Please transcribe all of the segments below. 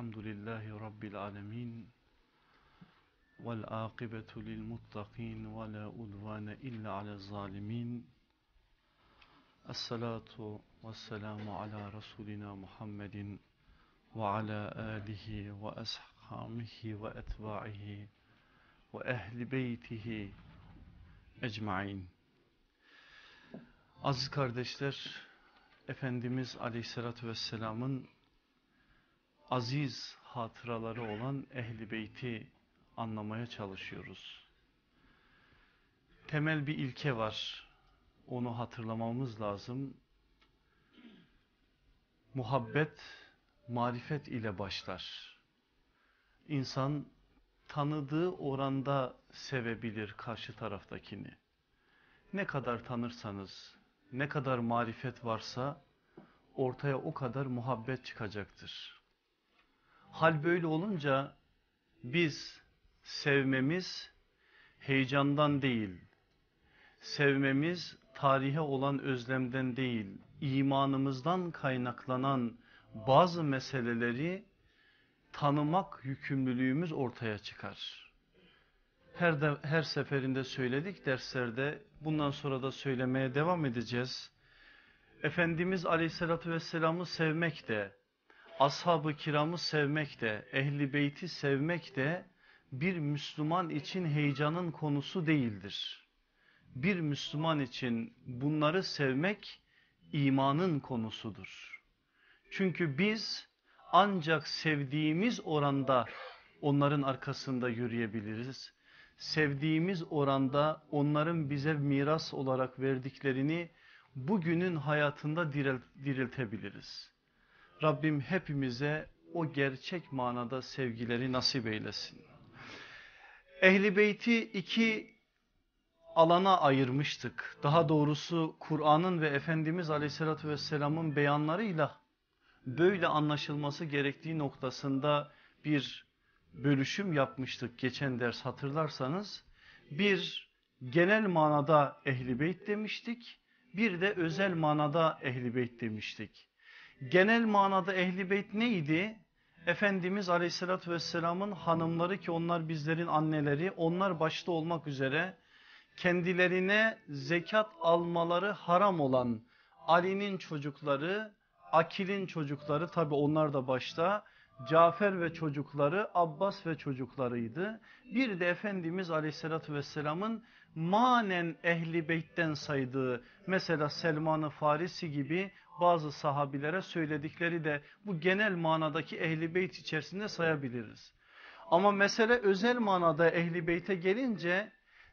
Elhamdülillahi Rabbil alemin. Vel akibetu lil muttakin ve la udvane illa ala zalimin. Esselatu ve selamu ala Resulina Muhammedin ve ala alihi ve ashamihi ve etbaihi ve ehli beytihi ecmain. Aziz kardeşler, Efendimiz Aleyhisselatü Vesselam'ın aziz hatıraları olan Ehli Beyti anlamaya çalışıyoruz. Temel bir ilke var. Onu hatırlamamız lazım. Muhabbet, marifet ile başlar. İnsan tanıdığı oranda sevebilir karşı taraftakini. Ne kadar tanırsanız, ne kadar marifet varsa ortaya o kadar muhabbet çıkacaktır. Hal böyle olunca biz sevmemiz heyecandan değil, sevmemiz tarihe olan özlemden değil, imanımızdan kaynaklanan bazı meseleleri tanımak yükümlülüğümüz ortaya çıkar. Her, de, her seferinde söyledik derslerde bundan sonra da söylemeye devam edeceğiz. Efendimiz aleyhissalatü vesselam'ı sevmek de, ashab-ı kiramı sevmek de, ehli beyti sevmek de bir Müslüman için heyecanın konusu değildir. Bir Müslüman için bunları sevmek imanın konusudur. Çünkü biz ancak sevdiğimiz oranda onların arkasında yürüyebiliriz. Sevdiğimiz oranda onların bize miras olarak verdiklerini bugünün hayatında diriltebiliriz. Rabbim hepimize o gerçek manada sevgileri nasip eylesin. Ehli beyti iki alana ayırmıştık. Daha doğrusu Kur'an'ın ve Efendimiz Aleyhisselatü Vesselam'ın beyanlarıyla böyle anlaşılması gerektiği noktasında bir bölüşüm yapmıştık geçen ders hatırlarsanız. Bir genel manada ehli beyt demiştik. Bir de özel manada ehli beyt demiştik. Genel manada ehli beyt neydi? Efendimiz aleyhissalatü vesselamın hanımları ki onlar bizlerin anneleri onlar başta olmak üzere kendilerine zekat almaları haram olan Ali'nin çocukları Akil'in çocukları tabi onlar da başta Cafer ve çocukları Abbas ve çocuklarıydı. Bir de Efendimiz aleyhissalatü vesselamın manen ehli beytten saydığı mesela Selman-ı Farisi gibi bazı sahabilere söyledikleri de bu genel manadaki ehli beyt içerisinde sayabiliriz. Ama mesele özel manada ehli beyte gelince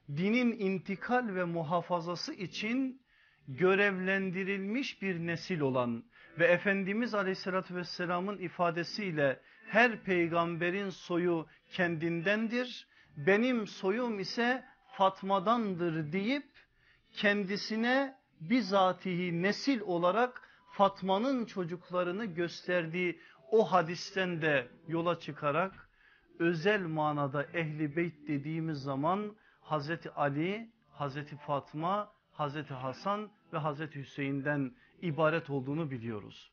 dinin intikal ve muhafazası için görevlendirilmiş bir nesil olan ve Efendimiz aleyhissalatü vesselamın ifadesiyle her peygamberin soyu kendindendir. Benim soyum ise Fatma'dandır deyip kendisine bizatihi nesil olarak Fatma'nın çocuklarını gösterdiği o hadisten de yola çıkarak özel manada ehli beyt dediğimiz zaman Hazreti Ali, Hazreti Fatma, Hazreti Hasan ve Hazreti Hüseyin'den ibaret olduğunu biliyoruz.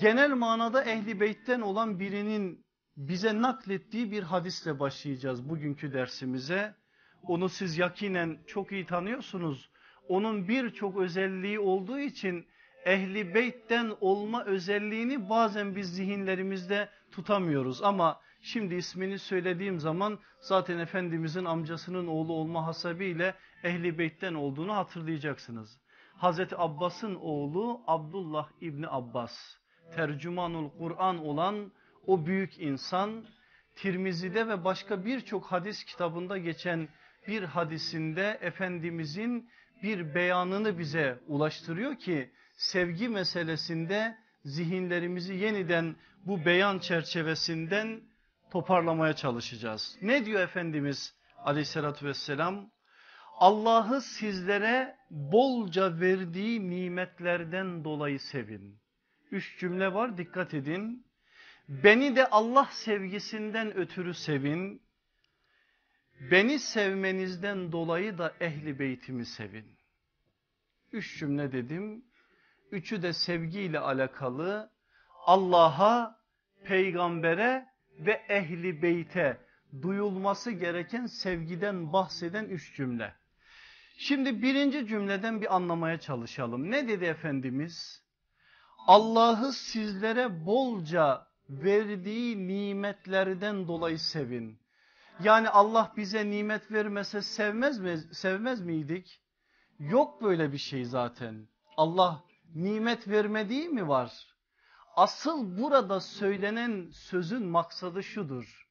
Genel manada ehli beytten olan birinin bize naklettiği bir hadisle başlayacağız bugünkü dersimize. Onu siz yakinen çok iyi tanıyorsunuz. Onun birçok özelliği olduğu için ehli beytten olma özelliğini bazen biz zihinlerimizde tutamıyoruz. Ama şimdi ismini söylediğim zaman zaten Efendimizin amcasının oğlu olma hasebiyle ehli beytten olduğunu hatırlayacaksınız. Hazreti Abbas'ın oğlu Abdullah İbni Abbas tercümanul Kur'an olan o büyük insan Tirmizi'de ve başka birçok hadis kitabında geçen bir hadisinde Efendimizin bir beyanını bize ulaştırıyor ki sevgi meselesinde zihinlerimizi yeniden bu beyan çerçevesinden toparlamaya çalışacağız. Ne diyor Efendimiz aleyhissalatü vesselam? Allah'ı sizlere bolca verdiği nimetlerden dolayı sevin. Üç cümle var dikkat edin. Beni de Allah sevgisinden ötürü sevin. Beni sevmenizden dolayı da ehli beytimi sevin. Üç cümle dedim. Üçü de sevgiyle alakalı. Allah'a peygambere ve ehli beyte duyulması gereken sevgiden bahseden üç cümle. Şimdi birinci cümleden bir anlamaya çalışalım. Ne dedi Efendimiz? Allah'ı sizlere bolca verdiği nimetlerden dolayı sevin. Yani Allah bize nimet vermese sevmez mi sevmez miydik? Yok böyle bir şey zaten. Allah nimet vermediği mi var? Asıl burada söylenen sözün maksadı şudur.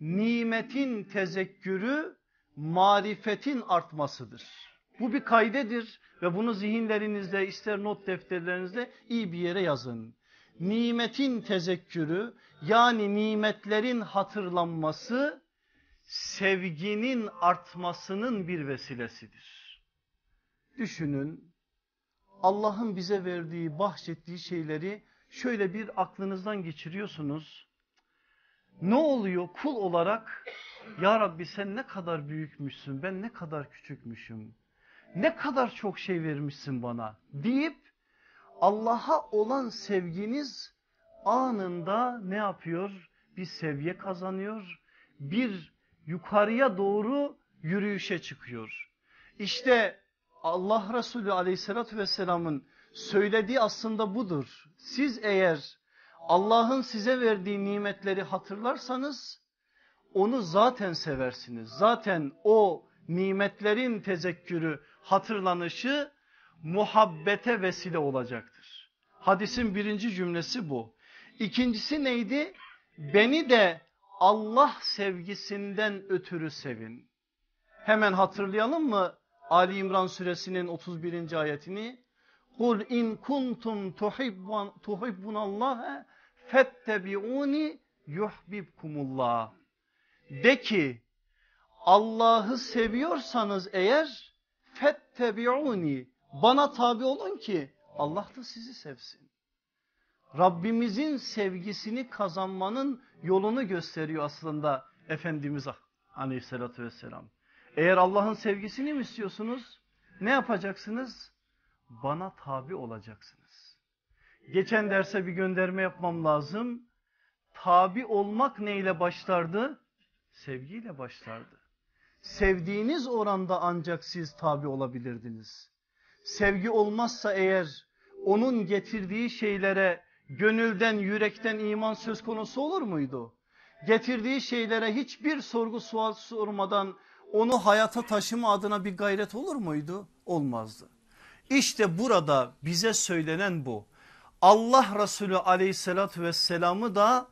Nimetin tezekkürü marifetin artmasıdır. Bu bir kaydedir ve bunu zihinlerinizde ister not defterlerinizde iyi bir yere yazın. Nimetin tezekkürü yani nimetlerin hatırlanması sevginin artmasının bir vesilesidir. Düşünün Allah'ın bize verdiği bahşettiği şeyleri şöyle bir aklınızdan geçiriyorsunuz. Ne oluyor kul olarak ya Rabbi sen ne kadar büyükmüşsün ben ne kadar küçükmüşüm. Ne kadar çok şey vermişsin bana deyip Allah'a olan sevginiz anında ne yapıyor? Bir seviye kazanıyor. Bir yukarıya doğru yürüyüşe çıkıyor. İşte Allah Resulü aleyhissalatü vesselamın söylediği aslında budur. Siz eğer Allah'ın size verdiği nimetleri hatırlarsanız onu zaten seversiniz. Zaten o nimetlerin tezekkürü, hatırlanışı muhabbete vesile olacaktır. Hadisin birinci cümlesi bu. İkincisi neydi? Beni de Allah sevgisinden ötürü sevin. Hemen hatırlayalım mı Ali İmran suresinin 31. ayetini? Kul in kuntum tuhibbun tuhibbunallaha fettebi'uni yuhibbukumullah. De ki Allah'ı seviyorsanız eğer fettebi'uni bana tabi olun ki Allah da sizi sevsin. Rabbimizin sevgisini kazanmanın yolunu gösteriyor aslında Efendimiz aleyhissalatü vesselam. Eğer Allah'ın sevgisini mi istiyorsunuz ne yapacaksınız? Bana tabi olacaksınız. Geçen derse bir gönderme yapmam lazım. Tabi olmak neyle başlardı? Sevgiyle başlardı. Sevdiğiniz oranda ancak siz tabi olabilirdiniz. Sevgi olmazsa eğer onun getirdiği şeylere gönülden yürekten iman söz konusu olur muydu? Getirdiği şeylere hiçbir sorgu sual sormadan onu hayata taşıma adına bir gayret olur muydu? Olmazdı. İşte burada bize söylenen bu. Allah Resulü aleyhissalatü vesselamı da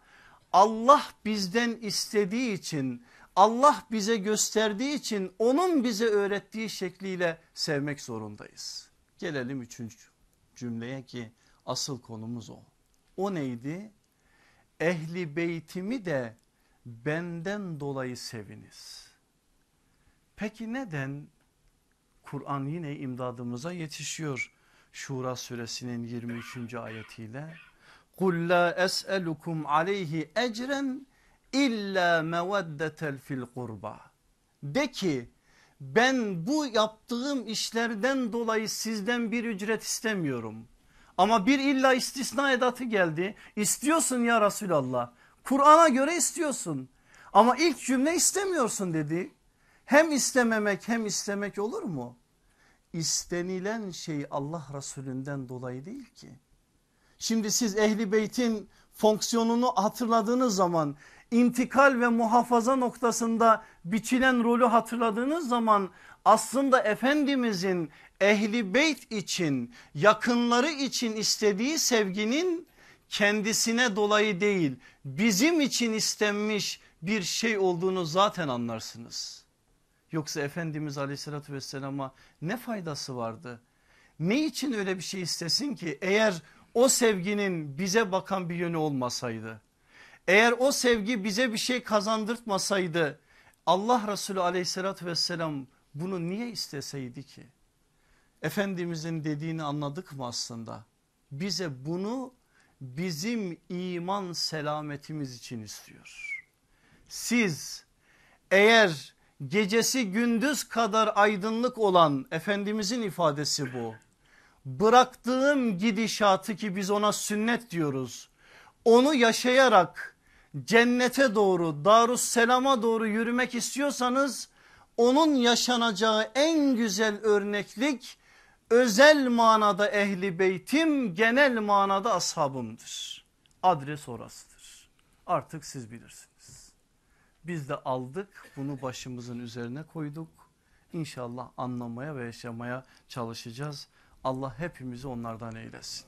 Allah bizden istediği için Allah bize gösterdiği için onun bize öğrettiği şekliyle sevmek zorundayız. Gelelim üçüncü cümleye ki asıl konumuz o. O neydi? Ehli beytimi de benden dolayı seviniz. Peki neden? Kur'an yine imdadımıza yetişiyor. Şura suresinin 23. ayetiyle. Kul la es'elukum aleyhi ecren illa meveddetel fil kurba. De ki ben bu yaptığım işlerden dolayı sizden bir ücret istemiyorum. Ama bir illa istisna edatı geldi. İstiyorsun ya Resulallah. Kur'an'a göre istiyorsun. Ama ilk cümle istemiyorsun dedi. Hem istememek hem istemek olur mu? İstenilen şey Allah Resulünden dolayı değil ki. Şimdi siz ehli beytin fonksiyonunu hatırladığınız zaman intikal ve muhafaza noktasında biçilen rolü hatırladığınız zaman aslında Efendimizin ehli beyt için yakınları için istediği sevginin kendisine dolayı değil bizim için istenmiş bir şey olduğunu zaten anlarsınız. Yoksa Efendimiz aleyhissalatü vesselama ne faydası vardı? Ne için öyle bir şey istesin ki eğer o sevginin bize bakan bir yönü olmasaydı? Eğer o sevgi bize bir şey kazandırtmasaydı Allah Resulü aleyhissalatü vesselam bunu niye isteseydi ki? Efendimizin dediğini anladık mı aslında? Bize bunu bizim iman selametimiz için istiyor. Siz eğer gecesi gündüz kadar aydınlık olan Efendimizin ifadesi bu. Bıraktığım gidişatı ki biz ona sünnet diyoruz onu yaşayarak cennete doğru Darusselam'a doğru yürümek istiyorsanız onun yaşanacağı en güzel örneklik özel manada ehli beytim genel manada ashabımdır. Adres orasıdır. Artık siz bilirsiniz. Biz de aldık bunu başımızın üzerine koyduk. İnşallah anlamaya ve yaşamaya çalışacağız. Allah hepimizi onlardan eylesin.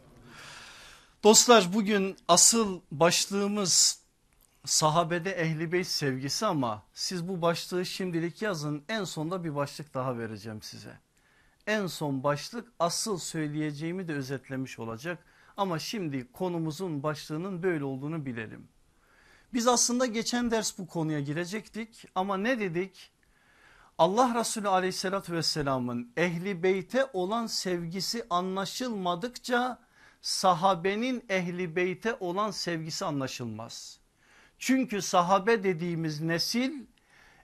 Dostlar bugün asıl başlığımız sahabede ehli beyt sevgisi ama siz bu başlığı şimdilik yazın en sonda bir başlık daha vereceğim size. En son başlık asıl söyleyeceğimi de özetlemiş olacak ama şimdi konumuzun başlığının böyle olduğunu bilelim. Biz aslında geçen ders bu konuya girecektik ama ne dedik? Allah Resulü aleyhissalatü vesselamın ehli beyte olan sevgisi anlaşılmadıkça sahabenin ehli beyte olan sevgisi anlaşılmaz. Çünkü sahabe dediğimiz nesil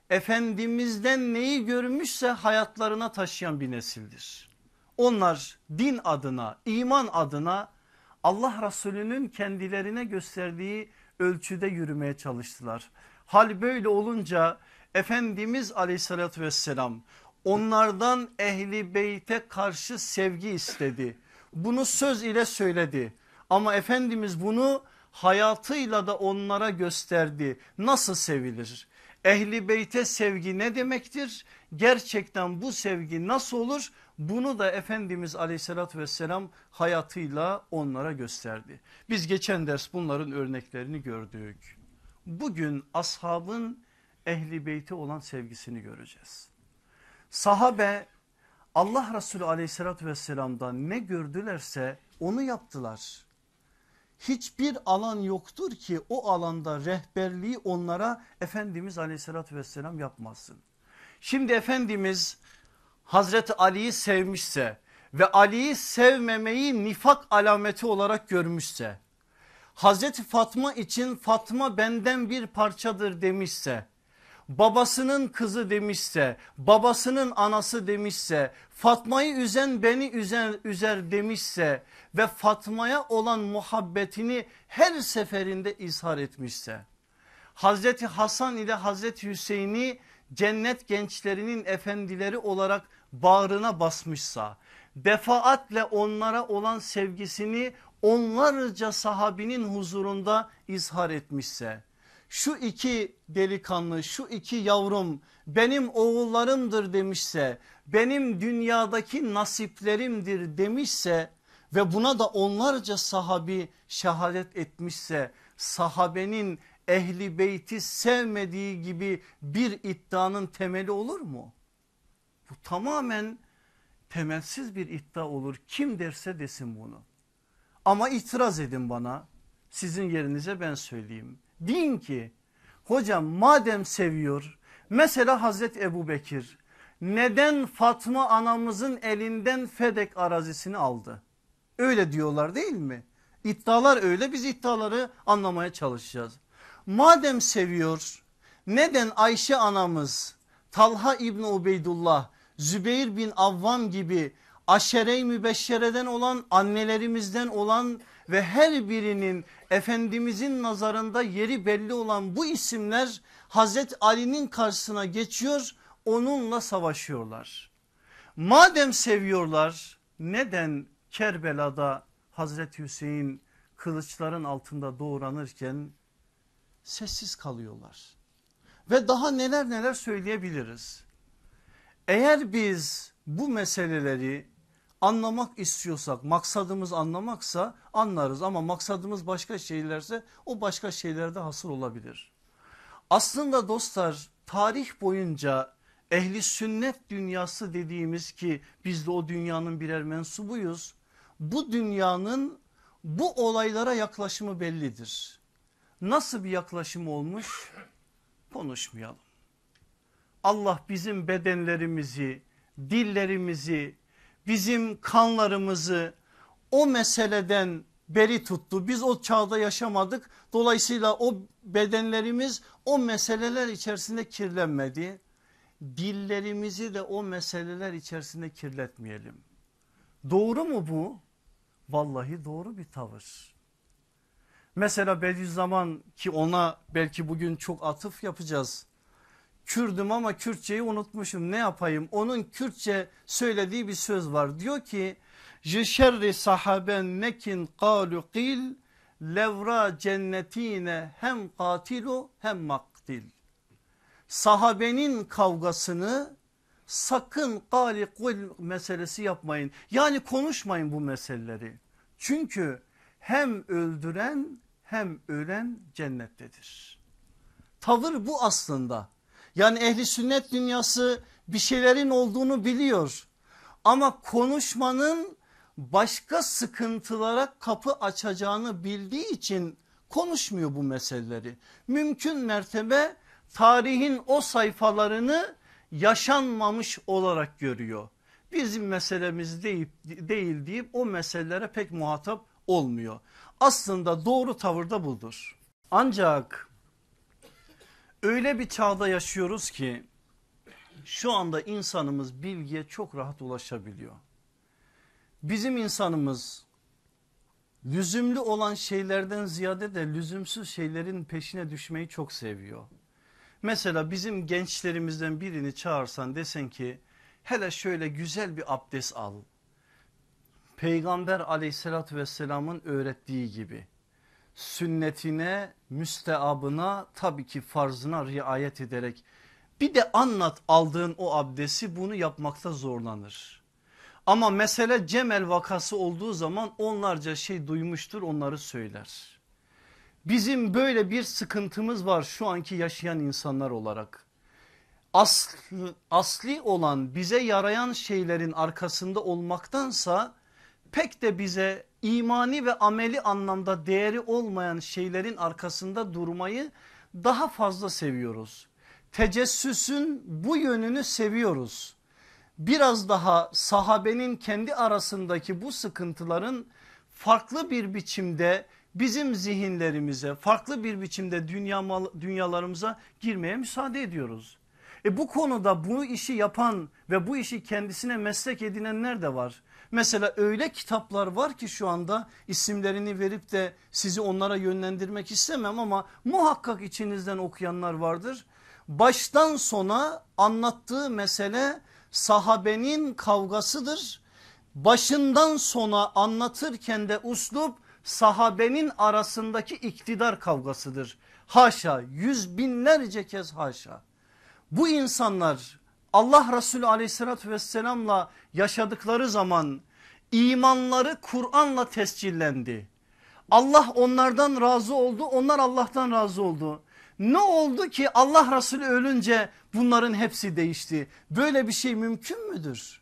Efendimiz'den neyi görmüşse hayatlarına taşıyan bir nesildir. Onlar din adına iman adına Allah Resulü'nün kendilerine gösterdiği ölçüde yürümeye çalıştılar. Hal böyle olunca Efendimiz aleyhissalatü vesselam onlardan ehli beyte karşı sevgi istedi. Bunu söz ile söyledi ama Efendimiz bunu hayatıyla da onlara gösterdi. Nasıl sevilir? Ehli beyte sevgi ne demektir? Gerçekten bu sevgi nasıl olur? Bunu da Efendimiz aleyhissalatü vesselam hayatıyla onlara gösterdi. Biz geçen ders bunların örneklerini gördük. Bugün ashabın ehli beyti olan sevgisini göreceğiz. Sahabe Allah Resulü aleyhissalatü vesselam'dan ne gördülerse onu yaptılar. Hiçbir alan yoktur ki o alanda rehberliği onlara Efendimiz aleyhissalatü vesselam yapmasın. Şimdi Efendimiz Hazreti Ali'yi sevmişse ve Ali'yi sevmemeyi nifak alameti olarak görmüşse Hazreti Fatma için Fatma benden bir parçadır demişse babasının kızı demişse babasının anası demişse Fatma'yı üzen beni üzer, üzer demişse ve Fatma'ya olan muhabbetini her seferinde izhar etmişse Hazreti Hasan ile Hazreti Hüseyin'i cennet gençlerinin efendileri olarak bağrına basmışsa defaatle onlara olan sevgisini onlarca sahabinin huzurunda izhar etmişse şu iki delikanlı şu iki yavrum benim oğullarımdır demişse benim dünyadaki nasiplerimdir demişse ve buna da onlarca sahabi şehadet etmişse sahabenin ehli beyti sevmediği gibi bir iddianın temeli olur mu? Bu tamamen temelsiz bir iddia olur. Kim derse desin bunu. Ama itiraz edin bana. Sizin yerinize ben söyleyeyim. Deyin ki hocam madem seviyor mesela Hazreti Ebu Bekir neden Fatma anamızın elinden Fedek arazisini aldı? Öyle diyorlar değil mi? İddialar öyle biz iddiaları anlamaya çalışacağız. Madem seviyor neden Ayşe anamız Talha İbni Ubeydullah Zübeyir bin Avvam gibi aşere-i mübeşşereden olan annelerimizden olan ve her birinin Efendimizin nazarında yeri belli olan bu isimler Hazreti Ali'nin karşısına geçiyor onunla savaşıyorlar. Madem seviyorlar neden Kerbela'da Hazreti Hüseyin kılıçların altında doğranırken sessiz kalıyorlar. Ve daha neler neler söyleyebiliriz. Eğer biz bu meseleleri anlamak istiyorsak maksadımız anlamaksa anlarız ama maksadımız başka şeylerse o başka şeylerde hasıl olabilir. Aslında dostlar tarih boyunca ehli sünnet dünyası dediğimiz ki biz de o dünyanın birer mensubuyuz. Bu dünyanın bu olaylara yaklaşımı bellidir. Nasıl bir yaklaşım olmuş konuşmayalım. Allah bizim bedenlerimizi, dillerimizi, bizim kanlarımızı o meseleden beri tuttu. Biz o çağda yaşamadık. Dolayısıyla o bedenlerimiz o meseleler içerisinde kirlenmedi. Dillerimizi de o meseleler içerisinde kirletmeyelim. Doğru mu bu? Vallahi doğru bir tavır. Mesela Bediüzzaman ki ona belki bugün çok atıf yapacağız. Kürdüm ama Kürtçeyi unutmuşum ne yapayım? Onun Kürtçe söylediği bir söz var. Diyor ki Jişerri sahaben nekin kalu qil levra cennetine hem katilu hem maktil. Sahabenin kavgasını sakın gali kul meselesi yapmayın. Yani konuşmayın bu meseleleri. Çünkü hem öldüren hem ölen cennettedir. Tavır bu aslında. Yani ehli sünnet dünyası bir şeylerin olduğunu biliyor. Ama konuşmanın başka sıkıntılara kapı açacağını bildiği için konuşmuyor bu meseleleri. Mümkün mertebe tarihin o sayfalarını yaşanmamış olarak görüyor. Bizim meselemiz değil, değil deyip o meselelere pek muhatap olmuyor. Aslında doğru tavırda budur. Ancak öyle bir çağda yaşıyoruz ki şu anda insanımız bilgiye çok rahat ulaşabiliyor. Bizim insanımız lüzumlu olan şeylerden ziyade de lüzumsuz şeylerin peşine düşmeyi çok seviyor. Mesela bizim gençlerimizden birini çağırsan desen ki hele şöyle güzel bir abdest al. Peygamber aleyhissalatü vesselamın öğrettiği gibi sünnetine müsteabına tabii ki farzına riayet ederek bir de anlat aldığın o abdesti bunu yapmakta zorlanır. Ama mesele Cemel vakası olduğu zaman onlarca şey duymuştur onları söyler. Bizim böyle bir sıkıntımız var şu anki yaşayan insanlar olarak. Aslı, asli olan bize yarayan şeylerin arkasında olmaktansa pek de bize imani ve ameli anlamda değeri olmayan şeylerin arkasında durmayı daha fazla seviyoruz. Tecessüsün bu yönünü seviyoruz. Biraz daha sahabenin kendi arasındaki bu sıkıntıların farklı bir biçimde bizim zihinlerimize farklı bir biçimde dünya, dünyalarımıza girmeye müsaade ediyoruz. E bu konuda bu işi yapan ve bu işi kendisine meslek edinenler de var. Mesela öyle kitaplar var ki şu anda isimlerini verip de sizi onlara yönlendirmek istemem ama muhakkak içinizden okuyanlar vardır. Baştan sona anlattığı mesele sahabenin kavgasıdır. Başından sona anlatırken de uslup sahabenin arasındaki iktidar kavgasıdır. Haşa yüz binlerce kez haşa. Bu insanlar Allah Resulü aleyhissalatü vesselamla yaşadıkları zaman imanları Kur'an'la tescillendi. Allah onlardan razı oldu onlar Allah'tan razı oldu. Ne oldu ki Allah Resulü ölünce bunların hepsi değişti. Böyle bir şey mümkün müdür?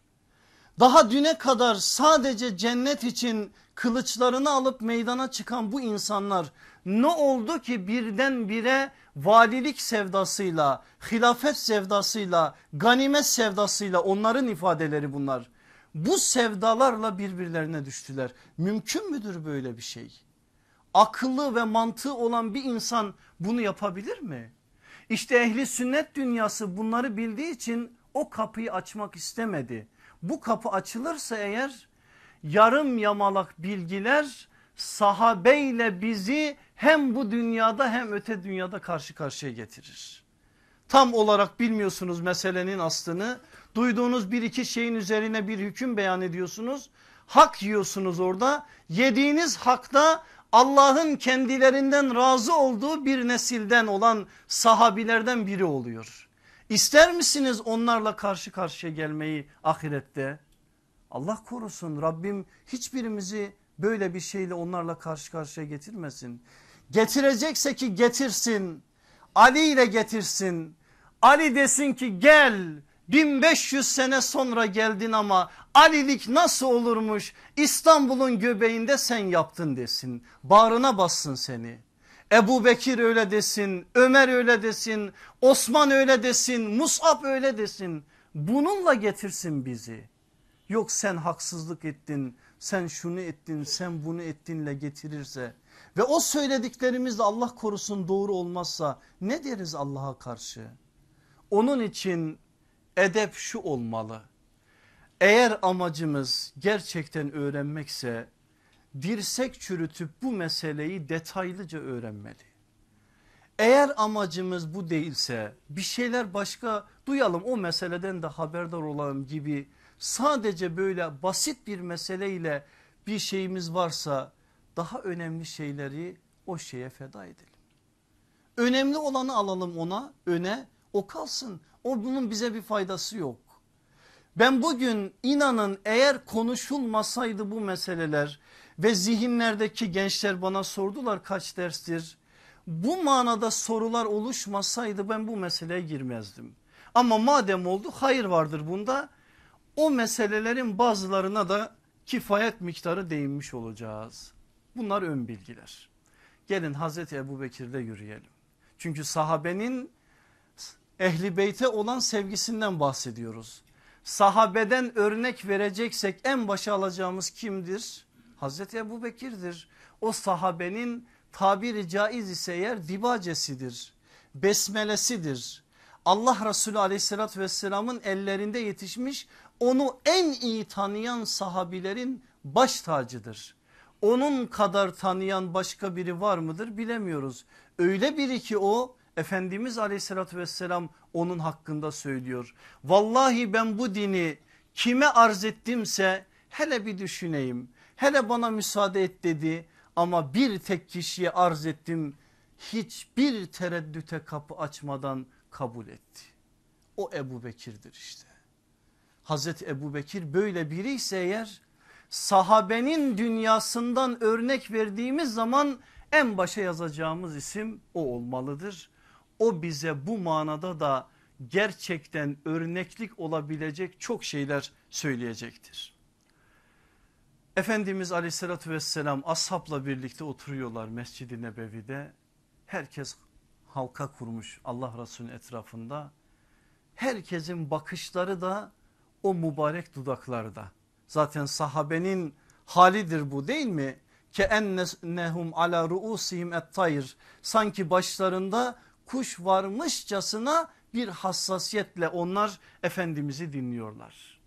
Daha düne kadar sadece cennet için kılıçlarını alıp meydana çıkan bu insanlar ne oldu ki birdenbire valilik sevdasıyla, hilafet sevdasıyla, ganimet sevdasıyla onların ifadeleri bunlar. Bu sevdalarla birbirlerine düştüler. Mümkün müdür böyle bir şey? Akıllı ve mantığı olan bir insan bunu yapabilir mi? İşte ehli sünnet dünyası bunları bildiği için o kapıyı açmak istemedi. Bu kapı açılırsa eğer yarım yamalak bilgiler sahabeyle bizi hem bu dünyada hem öte dünyada karşı karşıya getirir. Tam olarak bilmiyorsunuz meselenin aslını duyduğunuz bir iki şeyin üzerine bir hüküm beyan ediyorsunuz. Hak yiyorsunuz orada yediğiniz hakta Allah'ın kendilerinden razı olduğu bir nesilden olan sahabilerden biri oluyor. İster misiniz onlarla karşı karşıya gelmeyi ahirette? Allah korusun Rabbim hiçbirimizi böyle bir şeyle onlarla karşı karşıya getirmesin. Getirecekse ki getirsin. Ali ile getirsin. Ali desin ki gel 1500 sene sonra geldin ama Alilik nasıl olurmuş İstanbul'un göbeğinde sen yaptın desin. Bağrına bassın seni. Ebu Bekir öyle desin, Ömer öyle desin, Osman öyle desin, Musab öyle desin. Bununla getirsin bizi. Yok sen haksızlık ettin, sen şunu ettin, sen bunu ettinle getirirse ve o söylediklerimiz de Allah korusun doğru olmazsa ne deriz Allah'a karşı? Onun için edep şu olmalı. Eğer amacımız gerçekten öğrenmekse dirsek çürütüp bu meseleyi detaylıca öğrenmeli. Eğer amacımız bu değilse bir şeyler başka duyalım o meseleden de haberdar olalım gibi sadece böyle basit bir meseleyle bir şeyimiz varsa daha önemli şeyleri o şeye feda edelim. Önemli olanı alalım ona öne o kalsın. O bunun bize bir faydası yok. Ben bugün inanın eğer konuşulmasaydı bu meseleler ve zihinlerdeki gençler bana sordular kaç derstir. Bu manada sorular oluşmasaydı ben bu meseleye girmezdim. Ama madem oldu hayır vardır bunda. O meselelerin bazılarına da kifayet miktarı değinmiş olacağız. Bunlar ön bilgiler. Gelin Hazreti Ebu Bekir'de yürüyelim. Çünkü sahabenin ehli beyte olan sevgisinden bahsediyoruz. Sahabeden örnek vereceksek en başa alacağımız kimdir? Hazreti Ebu Bekir'dir. O sahabenin tabiri caiz ise eğer dibacesidir, besmelesidir. Allah Resulü aleyhissalatü vesselamın ellerinde yetişmiş onu en iyi tanıyan sahabilerin baş tacıdır. Onun kadar tanıyan başka biri var mıdır bilemiyoruz. Öyle biri ki o Efendimiz aleyhissalatü vesselam onun hakkında söylüyor. Vallahi ben bu dini kime arz ettimse hele bir düşüneyim. Hele bana müsaade et dedi ama bir tek kişiye arz ettim. Hiçbir tereddüte kapı açmadan kabul etti. O Ebu Bekir'dir işte. Hazreti Ebu Bekir böyle biri ise eğer sahabenin dünyasından örnek verdiğimiz zaman en başa yazacağımız isim o olmalıdır. O bize bu manada da gerçekten örneklik olabilecek çok şeyler söyleyecektir. Efendimiz aleyhissalatü vesselam ashabla birlikte oturuyorlar Mescid-i Nebevi'de. Herkes halka kurmuş Allah Resulü'nün etrafında. Herkesin bakışları da o mübarek dudaklarda. Zaten sahabenin halidir bu değil mi? Ke ennehum ala ruusihim et tayr. Sanki başlarında kuş varmışçasına bir hassasiyetle onlar Efendimiz'i dinliyorlar.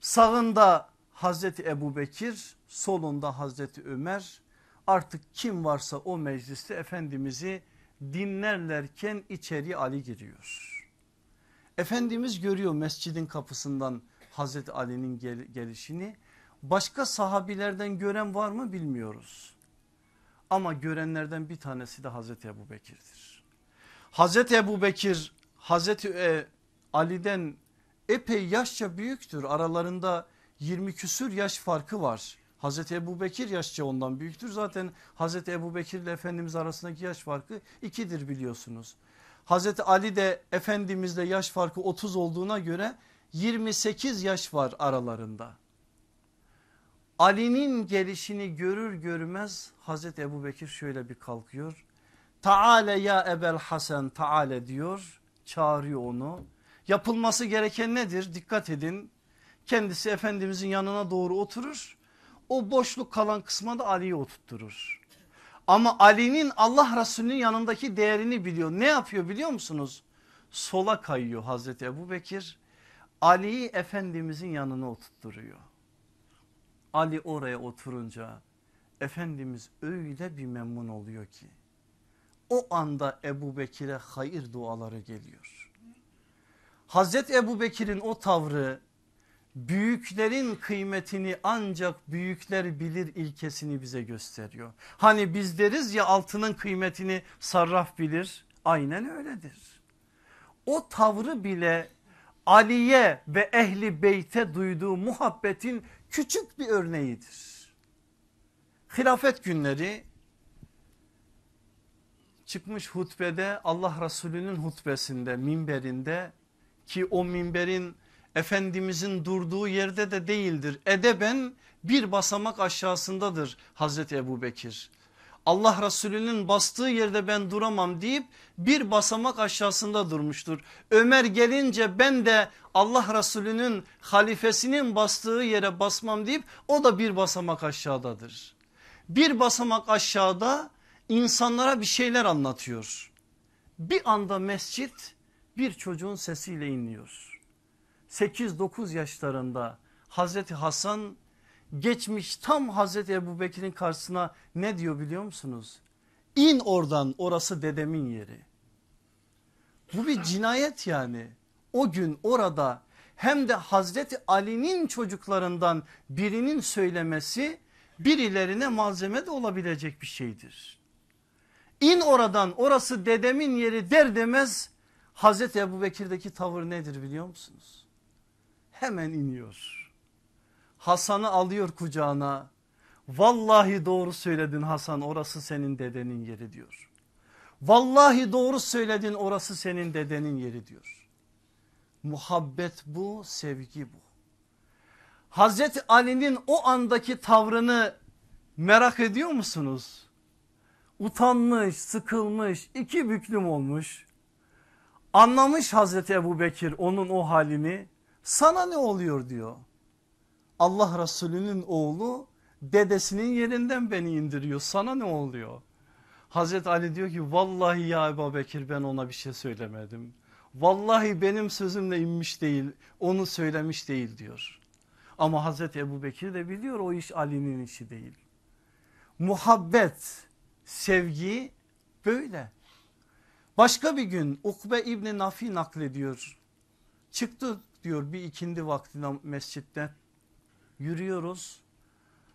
Sağında Hazreti Ebu Bekir solunda Hazreti Ömer artık kim varsa o mecliste Efendimiz'i dinlerlerken içeri Ali giriyor. Efendimiz görüyor mescidin kapısından Hazreti Ali'nin gel gelişini. Başka sahabilerden gören var mı bilmiyoruz. Ama görenlerden bir tanesi de Hazreti Ebu Bekir'dir. Hazreti Ebu Bekir Hazreti e, Ali'den epey yaşça büyüktür. Aralarında 20 küsür yaş farkı var. Hazreti Ebu Bekir yaşça ondan büyüktür. Zaten Hazreti Ebu Bekir ile Efendimiz arasındaki yaş farkı ikidir biliyorsunuz. Hazreti Ali de Efendimizle yaş farkı 30 olduğuna göre 28 yaş var aralarında. Ali'nin gelişini görür görmez Hazreti Ebu Bekir şöyle bir kalkıyor. Taale ya Ebel Hasan taale diyor çağırıyor onu. Yapılması gereken nedir dikkat edin. Kendisi Efendimizin yanına doğru oturur. O boşluk kalan kısma da Ali'yi oturtturur. Ama Ali'nin Allah Resulü'nün yanındaki değerini biliyor. Ne yapıyor biliyor musunuz? Sola kayıyor Hazreti Ebu Bekir. Ali'yi Efendimizin yanına oturtturuyor. Ali oraya oturunca Efendimiz öyle bir memnun oluyor ki o anda Ebu Bekir'e hayır duaları geliyor. Hazreti Ebu Bekir'in o tavrı büyüklerin kıymetini ancak büyükler bilir ilkesini bize gösteriyor. Hani biz deriz ya altının kıymetini sarraf bilir aynen öyledir. O tavrı bile Ali'ye ve ehli beyte duyduğu muhabbetin küçük bir örneğidir. Hilafet günleri çıkmış hutbede Allah Resulü'nün hutbesinde minberinde ki o minberin Efendimizin durduğu yerde de değildir. Edeben bir basamak aşağısındadır Hazreti Ebu Bekir. Allah Resulü'nün bastığı yerde ben duramam deyip bir basamak aşağısında durmuştur. Ömer gelince ben de Allah Resulü'nün halifesinin bastığı yere basmam deyip o da bir basamak aşağıdadır. Bir basamak aşağıda insanlara bir şeyler anlatıyor. Bir anda mescit bir çocuğun sesiyle inliyor. 8-9 yaşlarında Hazreti Hasan geçmiş tam Hazreti Ebu Bekir'in karşısına ne diyor biliyor musunuz? İn oradan orası dedemin yeri. Bu bir cinayet yani. O gün orada hem de Hazreti Ali'nin çocuklarından birinin söylemesi birilerine malzeme de olabilecek bir şeydir. İn oradan orası dedemin yeri der demez Hazreti Ebu Bekir'deki tavır nedir biliyor musunuz? Hemen iniyor. Hasan'ı alıyor kucağına. Vallahi doğru söyledin Hasan orası senin dedenin yeri diyor. Vallahi doğru söyledin orası senin dedenin yeri diyor. Muhabbet bu sevgi bu. Hazreti Ali'nin o andaki tavrını merak ediyor musunuz? Utanmış sıkılmış iki büklüm olmuş. Anlamış Hazreti Ebu Bekir onun o halini sana ne oluyor diyor. Allah Resulü'nün oğlu dedesinin yerinden beni indiriyor sana ne oluyor? Hazreti Ali diyor ki vallahi ya Ebu Bekir ben ona bir şey söylemedim. Vallahi benim sözümle inmiş değil onu söylemiş değil diyor. Ama Hazreti Ebu Bekir de biliyor o iş Ali'nin işi değil. Muhabbet, sevgi böyle. Başka bir gün Ukbe İbni Nafi naklediyor. Çıktı diyor bir ikindi vaktinde mescitten yürüyoruz.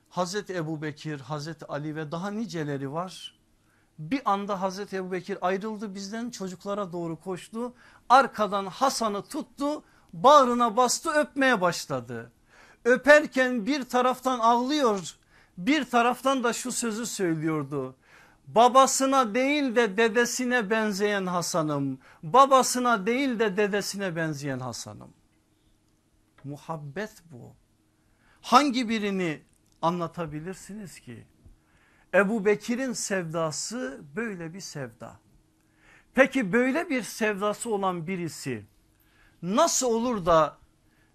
Hazreti Ebu Bekir, Hazreti Ali ve daha niceleri var. Bir anda Hazreti Ebu Bekir ayrıldı bizden çocuklara doğru koştu. Arkadan Hasan'ı tuttu bağrına bastı öpmeye başladı. Öperken bir taraftan ağlıyor bir taraftan da şu sözü söylüyordu. Babasına değil de dedesine benzeyen Hasan'ım. Babasına değil de dedesine benzeyen Hasan'ım. Muhabbet bu. Hangi birini anlatabilirsiniz ki? Ebu Bekir'in sevdası böyle bir sevda. Peki böyle bir sevdası olan birisi nasıl olur da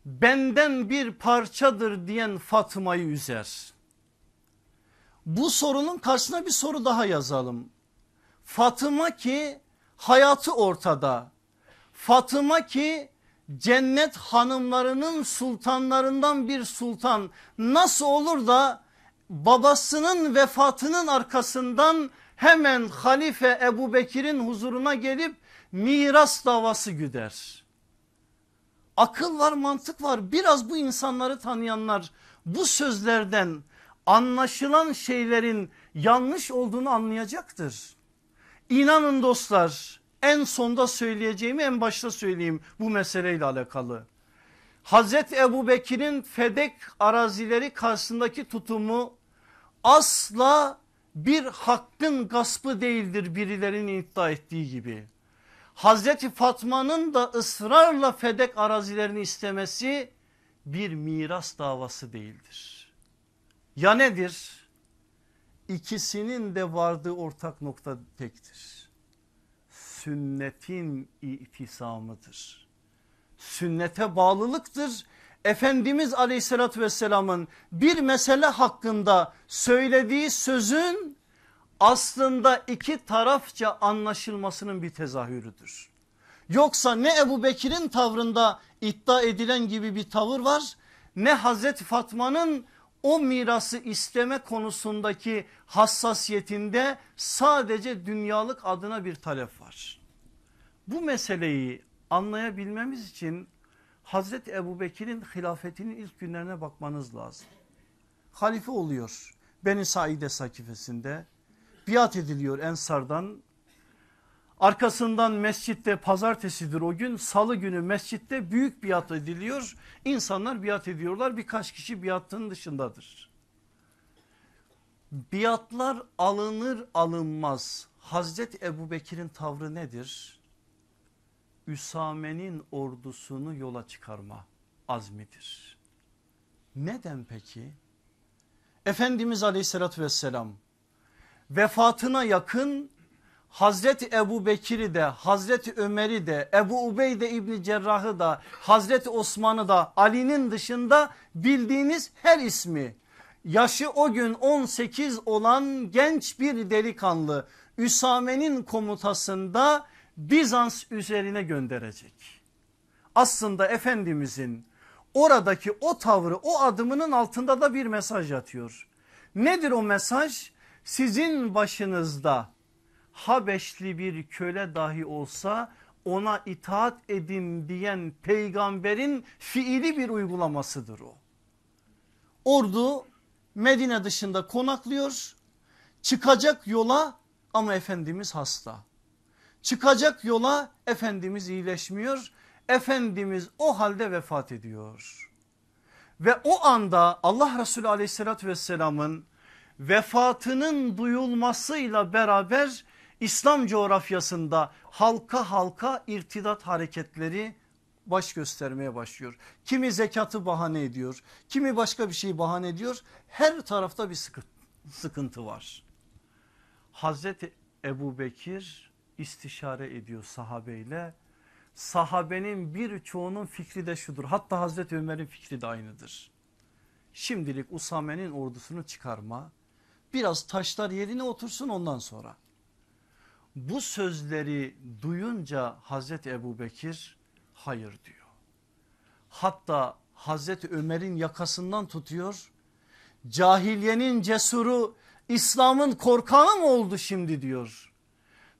benden bir parçadır diyen Fatma'yı üzer? Bu sorunun karşısına bir soru daha yazalım. Fatıma ki hayatı ortada. Fatıma ki cennet hanımlarının sultanlarından bir sultan nasıl olur da babasının vefatının arkasından hemen halife Ebu Bekir'in huzuruna gelip miras davası güder. Akıl var mantık var biraz bu insanları tanıyanlar bu sözlerden anlaşılan şeylerin yanlış olduğunu anlayacaktır. İnanın dostlar en sonda söyleyeceğimi en başta söyleyeyim bu meseleyle alakalı. Hazreti Ebu Bekir'in Fedek arazileri karşısındaki tutumu asla bir hakkın gaspı değildir birilerinin iddia ettiği gibi. Hazreti Fatma'nın da ısrarla Fedek arazilerini istemesi bir miras davası değildir. Ya nedir? İkisinin de vardığı ortak nokta tektir. Sünnetin itisamıdır. Sünnete bağlılıktır. Efendimiz aleyhissalatü vesselamın bir mesele hakkında söylediği sözün aslında iki tarafça anlaşılmasının bir tezahürüdür. Yoksa ne Ebu Bekir'in tavrında iddia edilen gibi bir tavır var ne Hazreti Fatma'nın o mirası isteme konusundaki hassasiyetinde sadece dünyalık adına bir talep var. Bu meseleyi anlayabilmemiz için Hazreti Ebu Bekir'in hilafetinin ilk günlerine bakmanız lazım. Halife oluyor Beni Saide sakifesinde biat ediliyor Ensar'dan Arkasından mescitte pazartesidir o gün salı günü mescitte büyük biat ediliyor. İnsanlar biat ediyorlar birkaç kişi biatın dışındadır. Biatlar alınır alınmaz Hazreti Ebu Bekir'in tavrı nedir? Üsame'nin ordusunu yola çıkarma azmidir. Neden peki? Efendimiz aleyhissalatü vesselam vefatına yakın Hazreti Ebu Bekir'i de Hazreti Ömer'i de Ebu Ubeyde İbni Cerrah'ı da Hazreti Osman'ı da Ali'nin dışında bildiğiniz her ismi yaşı o gün 18 olan genç bir delikanlı Üsame'nin komutasında Bizans üzerine gönderecek. Aslında Efendimizin oradaki o tavrı o adımının altında da bir mesaj atıyor. Nedir o mesaj? Sizin başınızda Habeşli bir köle dahi olsa ona itaat edin diyen peygamberin fiili bir uygulamasıdır o. Ordu Medine dışında konaklıyor çıkacak yola ama Efendimiz hasta. Çıkacak yola Efendimiz iyileşmiyor. Efendimiz o halde vefat ediyor. Ve o anda Allah Resulü aleyhissalatü vesselamın vefatının duyulmasıyla beraber İslam coğrafyasında halka halka irtidat hareketleri baş göstermeye başlıyor. Kimi zekatı bahane ediyor, kimi başka bir şeyi bahane ediyor. Her tarafta bir sıkıntı var. Hazreti Ebu Bekir istişare ediyor sahabeyle. Sahabenin birçoğunun fikri de şudur. Hatta Hazreti Ömer'in fikri de aynıdır. Şimdilik Usame'nin ordusunu çıkarma. Biraz taşlar yerine otursun ondan sonra. Bu sözleri duyunca Hazreti Ebu Bekir hayır diyor. Hatta Hazreti Ömer'in yakasından tutuyor. Cahiliyenin cesuru İslam'ın korkanı mı oldu şimdi diyor.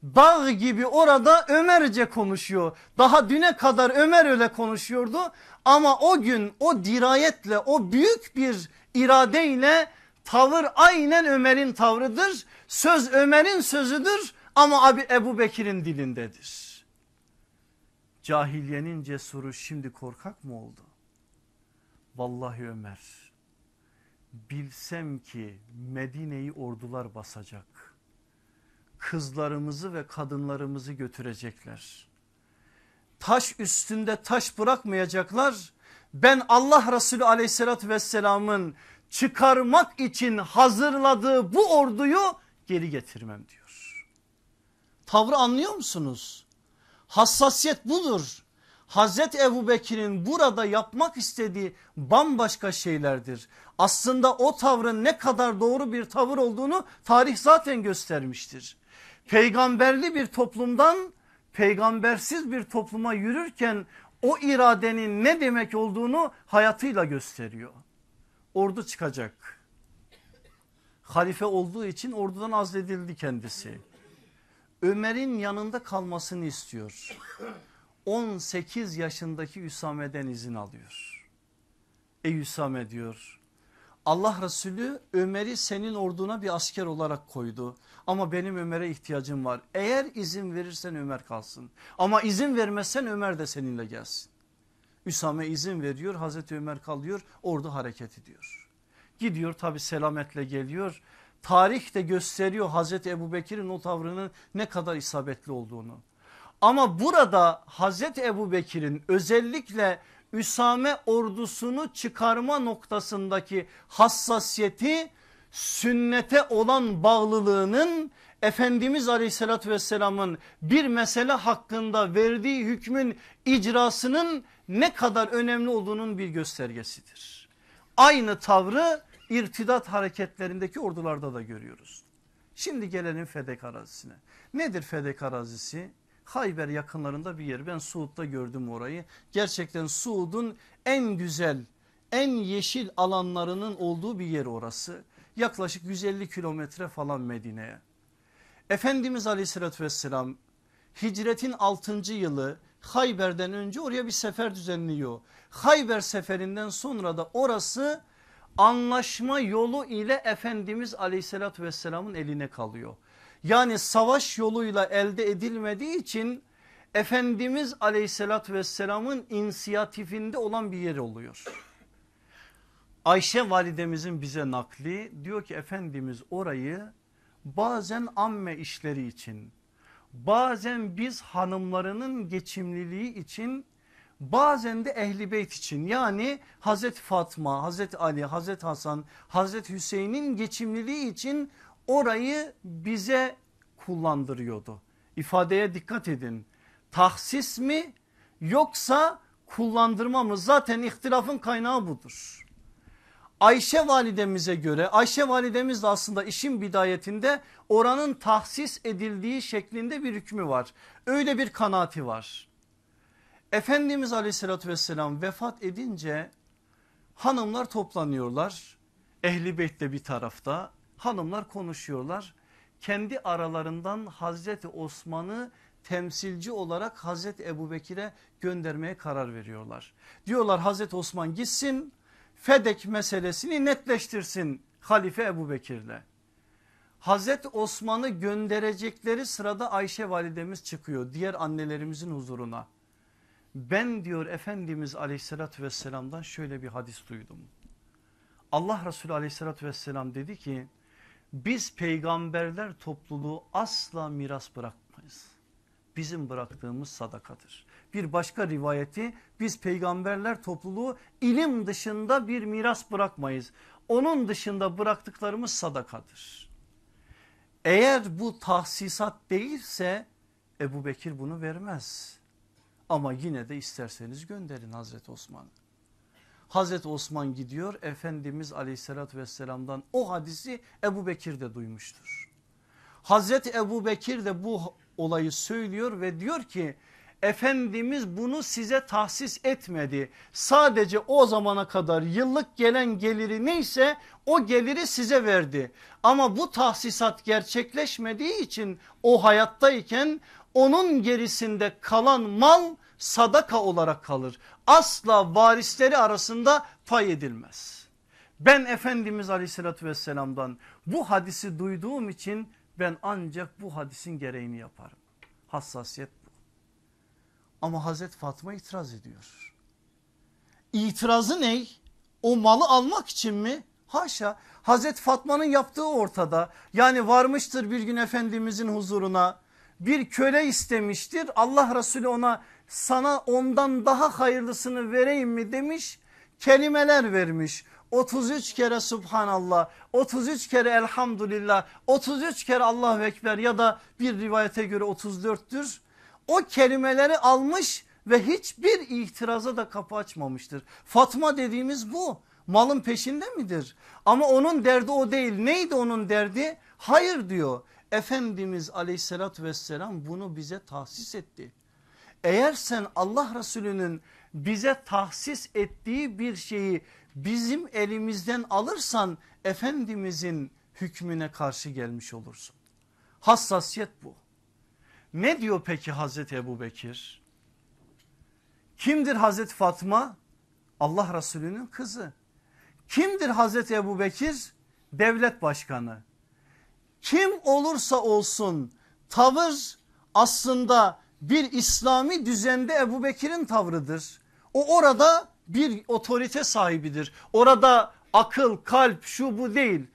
Dağ gibi orada Ömerce konuşuyor. Daha düne kadar Ömer öyle konuşuyordu ama o gün o dirayetle o büyük bir iradeyle tavır aynen Ömer'in tavrıdır. Söz Ömer'in sözüdür ama abi Ebu Bekir'in dilindedir. Cahiliyenin cesuru şimdi korkak mı oldu? Vallahi Ömer bilsem ki Medine'yi ordular basacak. Kızlarımızı ve kadınlarımızı götürecekler. Taş üstünde taş bırakmayacaklar. Ben Allah Resulü aleyhissalatü vesselamın çıkarmak için hazırladığı bu orduyu geri getirmem diyor. Tavrı anlıyor musunuz? Hassasiyet budur. Hazreti Ebu Bekir'in burada yapmak istediği bambaşka şeylerdir. Aslında o tavrın ne kadar doğru bir tavır olduğunu tarih zaten göstermiştir. Peygamberli bir toplumdan peygambersiz bir topluma yürürken o iradenin ne demek olduğunu hayatıyla gösteriyor. Ordu çıkacak. Halife olduğu için ordudan azledildi kendisi. Ömer'in yanında kalmasını istiyor. 18 yaşındaki Üsame'den izin alıyor. Ey Üsame diyor Allah Resulü Ömer'i senin orduna bir asker olarak koydu. Ama benim Ömer'e ihtiyacım var. Eğer izin verirsen Ömer kalsın. Ama izin vermezsen Ömer de seninle gelsin. Üsame izin veriyor Hazreti Ömer kalıyor ordu hareket ediyor. Gidiyor tabi selametle geliyor. Tarih de gösteriyor Hazreti Ebu Bekir'in o tavrının ne kadar isabetli olduğunu. Ama burada Hazreti Ebu Bekir'in özellikle Üsame ordusunu çıkarma noktasındaki hassasiyeti sünnete olan bağlılığının Efendimiz aleyhissalatü vesselamın bir mesele hakkında verdiği hükmün icrasının ne kadar önemli olduğunun bir göstergesidir. Aynı tavrı irtidat hareketlerindeki ordularda da görüyoruz. Şimdi gelelim Fedek arazisine. Nedir Fedek arazisi? Hayber yakınlarında bir yer. Ben Suud'da gördüm orayı. Gerçekten Suud'un en güzel, en yeşil alanlarının olduğu bir yer orası. Yaklaşık 150 kilometre falan Medine'ye. Efendimiz aleyhissalatü vesselam hicretin 6. yılı Hayber'den önce oraya bir sefer düzenliyor. Hayber seferinden sonra da orası anlaşma yolu ile Efendimiz aleyhissalatü vesselamın eline kalıyor. Yani savaş yoluyla elde edilmediği için Efendimiz aleyhissalatü vesselamın inisiyatifinde olan bir yer oluyor. Ayşe validemizin bize nakli diyor ki Efendimiz orayı bazen amme işleri için bazen biz hanımlarının geçimliliği için bazen de ehli beyt için yani Hazreti Fatma, Hazreti Ali, Hazreti Hasan, Hazreti Hüseyin'in geçimliliği için orayı bize kullandırıyordu. İfadeye dikkat edin. Tahsis mi yoksa kullandırma mı? Zaten ihtilafın kaynağı budur. Ayşe validemize göre Ayşe validemiz de aslında işin bidayetinde oranın tahsis edildiği şeklinde bir hükmü var. Öyle bir kanaati var. Efendimiz aleyhissalatü vesselam vefat edince Hanımlar toplanıyorlar. Ehli beyt de bir tarafta. Hanımlar konuşuyorlar. Kendi aralarından Hazreti Osman'ı temsilci olarak Hazreti Ebu Bekir'e göndermeye karar veriyorlar. Diyorlar Hazreti Osman gitsin Fedek meselesini netleştirsin Halife Ebu Bekir'le. Hazreti Osman'ı gönderecekleri sırada Ayşe validemiz çıkıyor diğer annelerimizin huzuruna. Ben diyor Efendimiz aleyhissalatü vesselamdan şöyle bir hadis duydum. Allah Resulü aleyhissalatü vesselam dedi ki biz peygamberler topluluğu asla miras bırakmayız. Bizim bıraktığımız sadakadır. Bir başka rivayeti biz peygamberler topluluğu ilim dışında bir miras bırakmayız. Onun dışında bıraktıklarımız sadakadır. Eğer bu tahsisat değilse Ebu Bekir bunu vermez. Ama yine de isterseniz gönderin Hazreti Osman'ı. Hazreti Osman gidiyor Efendimiz aleyhissalatü vesselamdan o hadisi Ebu Bekir de duymuştur. Hazreti Ebu Bekir de bu olayı söylüyor ve diyor ki Efendimiz bunu size tahsis etmedi. Sadece o zamana kadar yıllık gelen geliri neyse o geliri size verdi. Ama bu tahsisat gerçekleşmediği için o hayattayken onun gerisinde kalan mal sadaka olarak kalır. Asla varisleri arasında pay edilmez. Ben Efendimiz aleyhissalatü vesselamdan bu hadisi duyduğum için ben ancak bu hadisin gereğini yaparım. Hassasiyet bu. Ama Hazreti Fatma itiraz ediyor. İtirazı ne? O malı almak için mi? Haşa Hazreti Fatma'nın yaptığı ortada. Yani varmıştır bir gün Efendimizin huzuruna bir köle istemiştir. Allah Resulü ona sana ondan daha hayırlısını vereyim mi demiş. Kelimeler vermiş. 33 kere subhanallah 33 kere elhamdülillah 33 kere Allahu Ekber ya da bir rivayete göre 34'tür. O kelimeleri almış ve hiçbir itiraza da kapı açmamıştır. Fatma dediğimiz bu malın peşinde midir? Ama onun derdi o değil neydi onun derdi? Hayır diyor Efendimiz aleyhissalatü vesselam bunu bize tahsis etti. Eğer sen Allah Resulü'nün bize tahsis ettiği bir şeyi bizim elimizden alırsan Efendimizin hükmüne karşı gelmiş olursun. Hassasiyet bu. Ne diyor peki Hazreti Ebu Bekir? Kimdir Hazreti Fatma? Allah Resulü'nün kızı. Kimdir Hazreti Ebu Bekir? Devlet başkanı. Kim olursa olsun tavır aslında bir İslami düzende Ebu Bekir'in tavrıdır. O orada bir otorite sahibidir. Orada akıl, kalp, şu bu değil.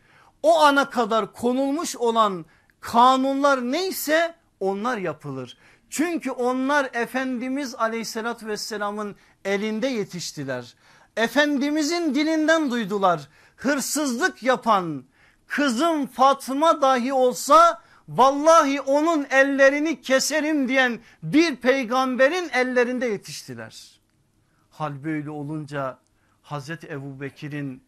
O ana kadar konulmuş olan kanunlar neyse onlar yapılır. Çünkü onlar Efendimiz aleyhissalatü vesselamın elinde yetiştiler. Efendimizin dilinden duydular. Hırsızlık yapan kızım Fatma dahi olsa vallahi onun ellerini keserim diyen bir peygamberin ellerinde yetiştiler. Hal böyle olunca Hazreti Ebu Bekir'in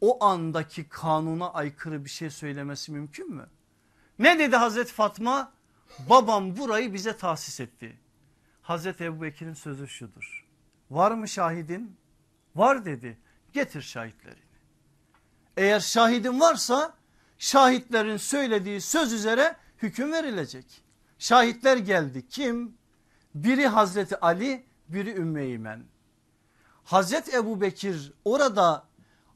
o andaki kanuna aykırı bir şey söylemesi mümkün mü? Ne dedi Hazreti Fatma? Babam burayı bize tahsis etti. Hazreti Ebu Bekir'in sözü şudur. Var mı şahidin? Var dedi. Getir şahitlerini. Eğer şahidin varsa şahitlerin söylediği söz üzere hüküm verilecek. Şahitler geldi. Kim? Biri Hazreti Ali, biri Ümmü Eymen. Hazreti Ebu Bekir orada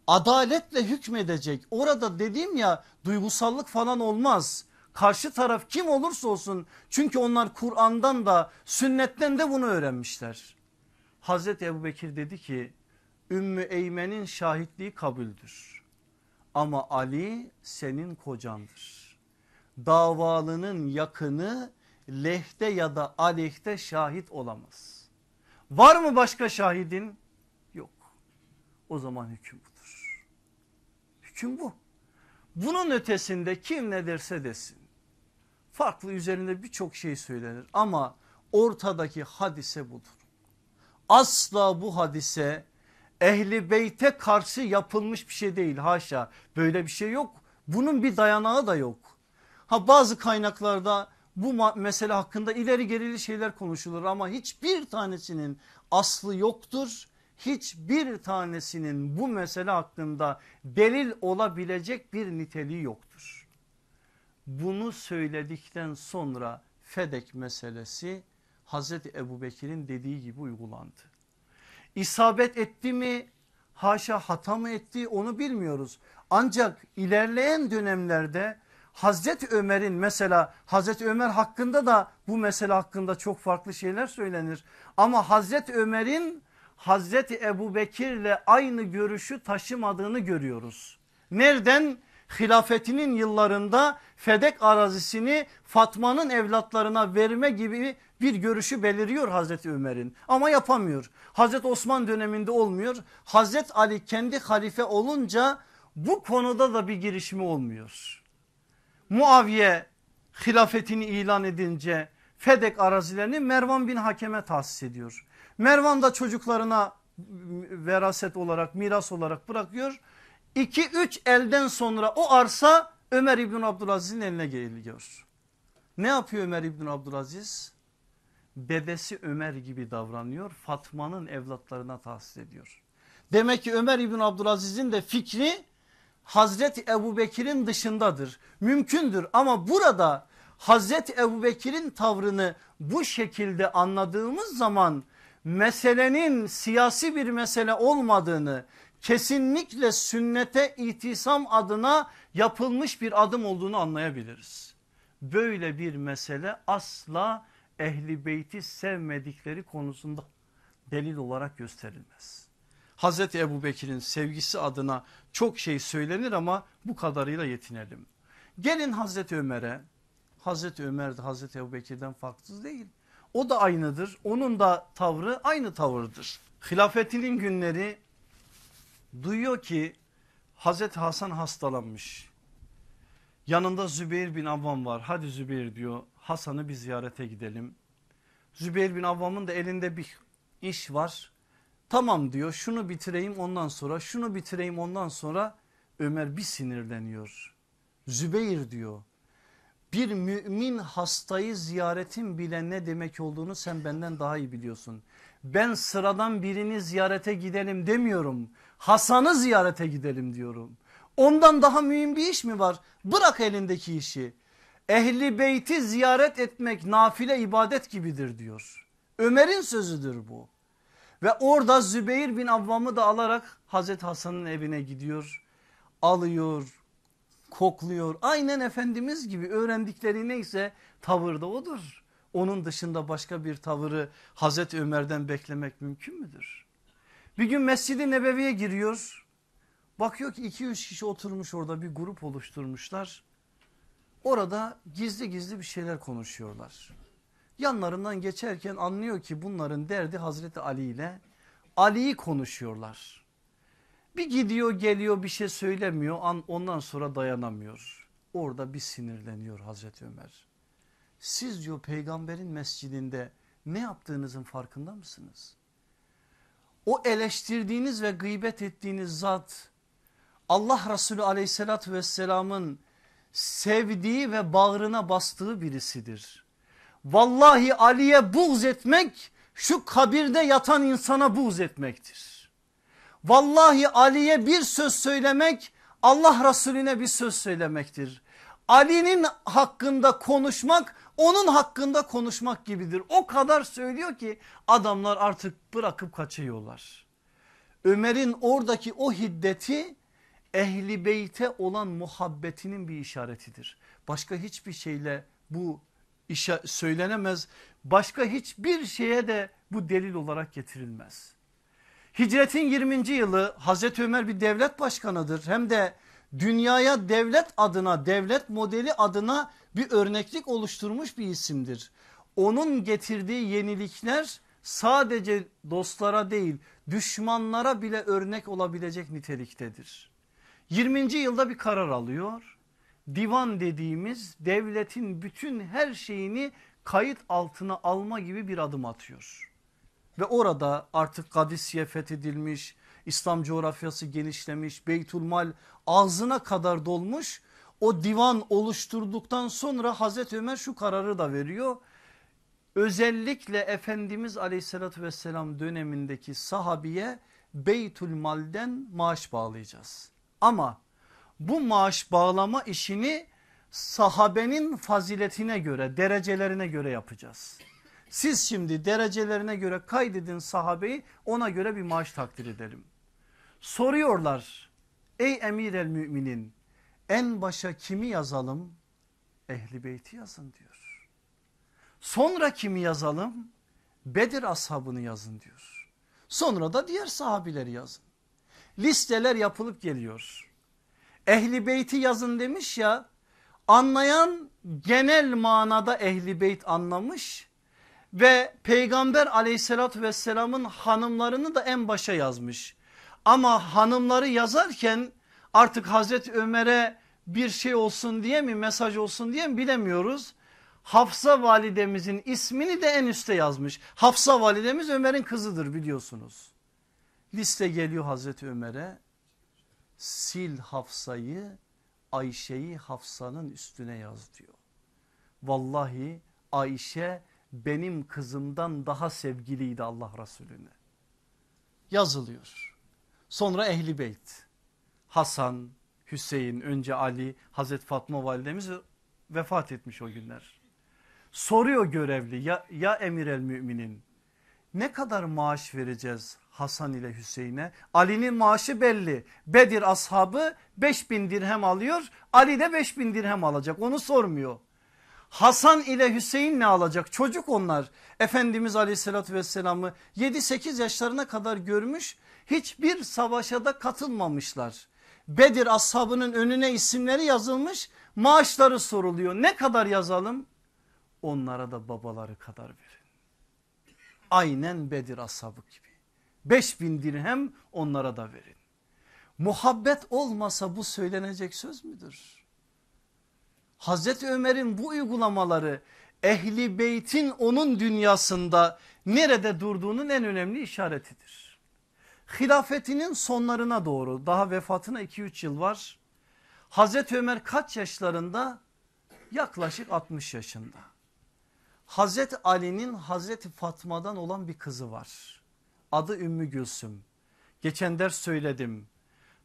adaletle hükmedecek. Orada dediğim ya duygusallık falan olmaz. Karşı taraf kim olursa olsun çünkü onlar Kur'an'dan da sünnetten de bunu öğrenmişler. Hazreti Ebu Bekir dedi ki Ümmü Eymen'in şahitliği kabuldür. Ama Ali senin kocandır. Davalının yakını lehte ya da aleyhte şahit olamaz. Var mı başka şahidin? Yok. O zaman hüküm budur. Hüküm bu. Bunun ötesinde kim ne derse desin. Farklı üzerinde birçok şey söylenir ama ortadaki hadise budur. Asla bu hadise ehli beyte karşı yapılmış bir şey değil haşa böyle bir şey yok. Bunun bir dayanağı da yok. Ha bazı kaynaklarda bu mesele hakkında ileri gerili şeyler konuşulur ama hiçbir tanesinin aslı yoktur. hiçbir tanesinin bu mesele hakkında delil olabilecek bir niteliği yoktur. Bunu söyledikten sonra Fedek meselesi Hazreti Ebu Bekir'in dediği gibi uygulandı. İsabet etti mi haşa hata mı etti onu bilmiyoruz. Ancak ilerleyen dönemlerde Hazreti Ömer'in mesela Hazreti Ömer hakkında da bu mesele hakkında çok farklı şeyler söylenir. Ama Hazreti Ömer'in Hazreti Ebu Bekir'le aynı görüşü taşımadığını görüyoruz. Nereden? Hilafetinin yıllarında Fedek arazisini Fatma'nın evlatlarına verme gibi bir görüşü beliriyor Hazreti Ömer'in ama yapamıyor. Hazreti Osman döneminde olmuyor. Hazreti Ali kendi halife olunca bu konuda da bir girişimi olmuyor. Muaviye hilafetini ilan edince Fedek arazilerini Mervan bin Hakem'e tahsis ediyor. Mervan da çocuklarına veraset olarak miras olarak bırakıyor. 2-3 elden sonra o arsa Ömer İbn Abdülaziz'in eline geliyor. Ne yapıyor Ömer İbn Abdülaziz? Dedesi Ömer gibi davranıyor. Fatma'nın evlatlarına tahsis ediyor. Demek ki Ömer İbn Abdülaziz'in de fikri Hazreti Ebu Bekir'in dışındadır. Mümkündür ama burada Hazreti Ebu Bekir'in tavrını bu şekilde anladığımız zaman meselenin siyasi bir mesele olmadığını kesinlikle sünnete itisam adına yapılmış bir adım olduğunu anlayabiliriz. Böyle bir mesele asla ehli beyti sevmedikleri konusunda delil olarak gösterilmez. Hazreti Ebu Bekir'in sevgisi adına çok şey söylenir ama bu kadarıyla yetinelim. Gelin Hazreti Ömer'e. Hazreti Ömer de Hazreti Ebu Bekir'den farksız değil. O da aynıdır. Onun da tavrı aynı tavırdır. Hilafetinin günleri duyuyor ki Hazreti Hasan hastalanmış. Yanında Zübeyir bin Avvam var. Hadi Zübeyir diyor Hasan'ı bir ziyarete gidelim. Zübeyir bin Avvam'ın da elinde bir iş var. Tamam diyor şunu bitireyim ondan sonra şunu bitireyim ondan sonra Ömer bir sinirleniyor. Zübeyir diyor bir mümin hastayı ziyaretin bile ne demek olduğunu sen benden daha iyi biliyorsun. Ben sıradan birini ziyarete gidelim demiyorum. Hasan'ı ziyarete gidelim diyorum. Ondan daha mühim bir iş mi var? Bırak elindeki işi. Ehli beyti ziyaret etmek nafile ibadet gibidir diyor. Ömer'in sözüdür bu. Ve orada Zübeyir bin Avvam'ı da alarak Hazreti Hasan'ın evine gidiyor. Alıyor, kokluyor. Aynen Efendimiz gibi öğrendikleri neyse tavır da odur. Onun dışında başka bir tavırı Hazreti Ömer'den beklemek mümkün müdür? Bir gün Mescid-i Nebevi'ye giriyor. Bakıyor ki 2-3 kişi oturmuş orada bir grup oluşturmuşlar. Orada gizli gizli bir şeyler konuşuyorlar. Yanlarından geçerken anlıyor ki bunların derdi Hazreti Ali ile Ali'yi konuşuyorlar. Bir gidiyor geliyor bir şey söylemiyor ondan sonra dayanamıyor. Orada bir sinirleniyor Hazreti Ömer. Siz diyor peygamberin mescidinde ne yaptığınızın farkında mısınız? O eleştirdiğiniz ve gıybet ettiğiniz zat Allah Resulü aleyhissalatü vesselamın sevdiği ve bağrına bastığı birisidir. Vallahi Ali'ye buğz etmek şu kabirde yatan insana buğz etmektir. Vallahi Ali'ye bir söz söylemek Allah Resulüne bir söz söylemektir. Ali'nin hakkında konuşmak onun hakkında konuşmak gibidir. O kadar söylüyor ki adamlar artık bırakıp kaçıyorlar. Ömer'in oradaki o hiddeti ehli beyte olan muhabbetinin bir işaretidir. Başka hiçbir şeyle bu işe söylenemez. Başka hiçbir şeye de bu delil olarak getirilmez. Hicretin 20. yılı Hazreti Ömer bir devlet başkanıdır. Hem de dünyaya devlet adına devlet modeli adına bir örneklik oluşturmuş bir isimdir. Onun getirdiği yenilikler sadece dostlara değil düşmanlara bile örnek olabilecek niteliktedir. 20. yılda bir karar alıyor. Divan dediğimiz devletin bütün her şeyini kayıt altına alma gibi bir adım atıyor. Ve orada artık Kadisiye fethedilmiş, İslam coğrafyası genişlemiş, Beytülmal ağzına kadar dolmuş. O divan oluşturduktan sonra Hazreti Ömer şu kararı da veriyor. özellikle Efendimiz aleyhissalatü vesselam dönemindeki sahabiye Beytül Mal'den maaş bağlayacağız. Ama bu maaş bağlama işini sahabenin faziletine göre derecelerine göre yapacağız. Siz şimdi derecelerine göre kaydedin sahabeyi ona göre bir maaş takdir edelim. Soruyorlar ey emir el müminin en başa kimi yazalım? Ehli beyti yazın diyor. Sonra kimi yazalım? Bedir ashabını yazın diyor. Sonra da diğer sahabileri yazın. Listeler yapılıp geliyor. Ehli beyti yazın demiş ya anlayan genel manada ehli beyt anlamış ve peygamber aleyhissalatü vesselamın hanımlarını da en başa yazmış. Ama hanımları yazarken artık Hazreti Ömer'e bir şey olsun diye mi mesaj olsun diye mi bilemiyoruz. Hafsa validemizin ismini de en üste yazmış. Hafsa validemiz Ömer'in kızıdır biliyorsunuz. Liste geliyor Hazreti Ömer'e sil Hafsa'yı Ayşe'yi Hafsa'nın üstüne yaz diyor. Vallahi Ayşe benim kızımdan daha sevgiliydi Allah Resulüne. Yazılıyor. Sonra Ehli Beyt. Hasan, Hüseyin, önce Ali, Hazreti Fatma validemiz vefat etmiş o günler. Soruyor görevli ya, ya emir el müminin ne kadar maaş vereceğiz Hasan ile Hüseyin'e? Ali'nin maaşı belli. Bedir ashabı 5000 dirhem alıyor. Ali de 5000 dirhem alacak onu sormuyor. Hasan ile Hüseyin ne alacak? Çocuk onlar. Efendimiz aleyhissalatü vesselamı 7-8 yaşlarına kadar görmüş. Hiçbir savaşa da katılmamışlar. Bedir ashabının önüne isimleri yazılmış. Maaşları soruluyor. Ne kadar yazalım? Onlara da babaları kadar verin. Aynen Bedir ashabı gibi. 5000 dirhem onlara da verin. Muhabbet olmasa bu söylenecek söz müdür? Hazreti Ömer'in bu uygulamaları ehli beytin onun dünyasında nerede durduğunun en önemli işaretidir. Hilafetinin sonlarına doğru daha vefatına 2-3 yıl var. Hazreti Ömer kaç yaşlarında? Yaklaşık 60 yaşında. Hazreti Ali'nin Hazreti Fatma'dan olan bir kızı var. Adı Ümmü Gülsüm. Geçen ders söyledim.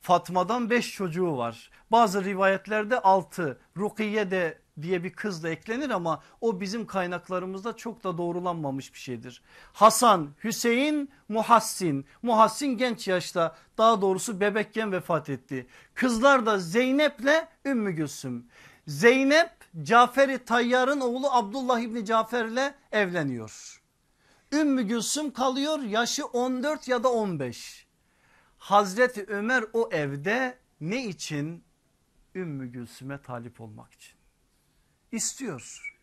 Fatma'dan 5 çocuğu var. Bazı rivayetlerde 6 Rukiye de diye bir kız da eklenir ama o bizim kaynaklarımızda çok da doğrulanmamış bir şeydir. Hasan, Hüseyin, Muhassin. Muhassin genç yaşta daha doğrusu bebekken vefat etti. Kızlar da Zeynep'le Ümmü Gülsüm. Zeynep Cafer-i Tayyar'ın oğlu Abdullah İbni Cafer'le evleniyor. Ümmü Gülsüm kalıyor yaşı 14 ya da 15. Hazreti Ömer o evde ne için? Ümmü Gülsüm'e talip olmak için. İstiyor.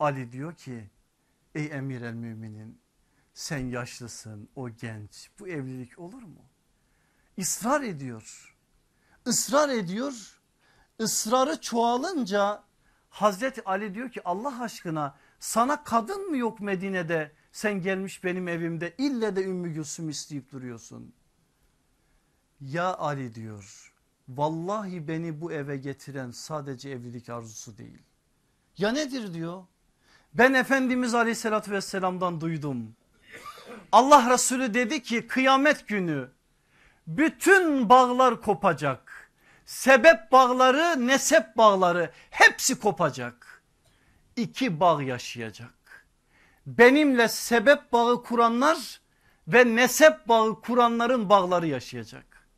Ali diyor ki ey emir el müminin sen yaşlısın o genç bu evlilik olur mu? İsrar ediyor. Israr ediyor. Israrı çoğalınca Hazreti Ali diyor ki Allah aşkına sana kadın mı yok Medine'de sen gelmiş benim evimde ille de Ümmü Gülsüm isteyip duruyorsun. Ya Ali diyor vallahi beni bu eve getiren sadece evlilik arzusu değil. Ya nedir diyor ben Efendimiz aleyhissalatü vesselamdan duydum. Allah Resulü dedi ki kıyamet günü bütün bağlar kopacak. Sebep bağları nesep bağları hepsi kopacak. İki bağ yaşayacak. Benimle sebep bağı kuranlar ve nesep bağı kuranların bağları yaşayacak.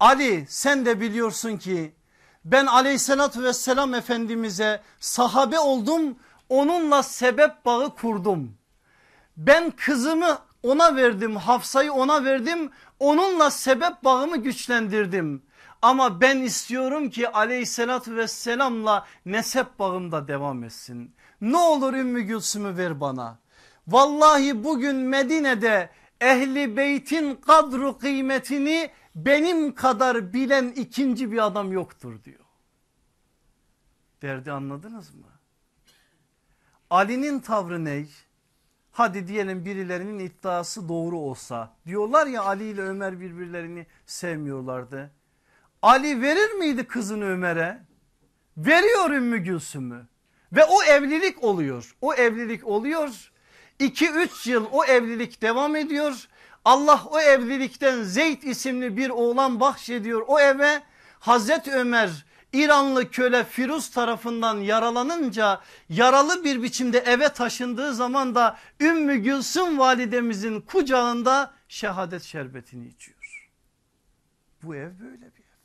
Ali sen de biliyorsun ki ben aleyhissalatü vesselam efendimize sahabe oldum onunla sebep bağı kurdum. Ben kızımı ona verdim Hafsa'yı ona verdim onunla sebep bağımı güçlendirdim. Ama ben istiyorum ki aleyhissalatü vesselamla nesep bağım da devam etsin. Ne olur Ümmü Gülsüm'ü ver bana. Vallahi bugün Medine'de ehli beytin kadru kıymetini benim kadar bilen ikinci bir adam yoktur diyor. Derdi anladınız mı? Ali'nin tavrı ne? Hadi diyelim birilerinin iddiası doğru olsa. Diyorlar ya Ali ile Ömer birbirlerini sevmiyorlardı. Ali verir miydi kızını Ömer'e? Veriyor Ümmü Gülsüm'ü. Ve o evlilik oluyor. O evlilik oluyor. 2-3 yıl o evlilik devam ediyor. Allah o evlilikten Zeyd isimli bir oğlan bahşediyor o eve. Hazreti Ömer İranlı köle Firuz tarafından yaralanınca yaralı bir biçimde eve taşındığı zaman da Ümmü Gülsüm validemizin kucağında şehadet şerbetini içiyor. Bu ev böyle bir ev.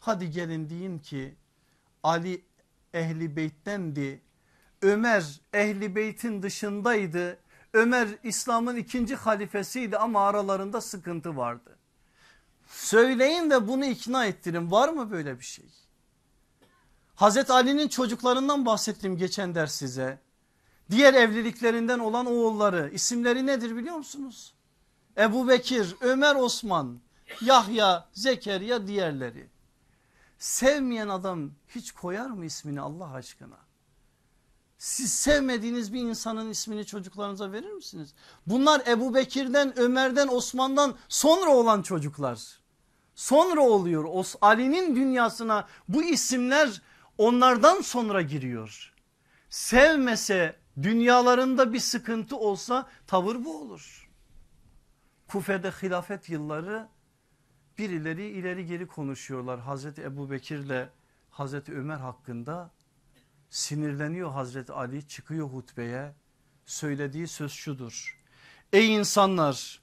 Hadi gelin deyin ki Ali ehli beyttendi. Ömer ehli beytin dışındaydı. Ömer İslam'ın ikinci halifesiydi ama aralarında sıkıntı vardı. Söyleyin de bunu ikna ettirin var mı böyle bir şey? Hazreti Ali'nin çocuklarından bahsettim geçen ders size. Diğer evliliklerinden olan oğulları isimleri nedir biliyor musunuz? Ebu Bekir, Ömer Osman, Yahya, Zekeriya diğerleri. Sevmeyen adam hiç koyar mı ismini Allah aşkına? Siz sevmediğiniz bir insanın ismini çocuklarınıza verir misiniz? Bunlar Ebu Bekir'den, Ömer'den, Osman'dan sonra olan çocuklar. Sonra oluyor. Ali'nin dünyasına bu isimler onlardan sonra giriyor. Sevmese dünyalarında bir sıkıntı olsa tavır bu olur. Kufe'de hilafet yılları birileri ileri geri konuşuyorlar Hazreti Ebu Bekir'le Hazreti Ömer hakkında. Sinirleniyor Hazreti Ali çıkıyor hutbeye söylediği söz şudur. Ey insanlar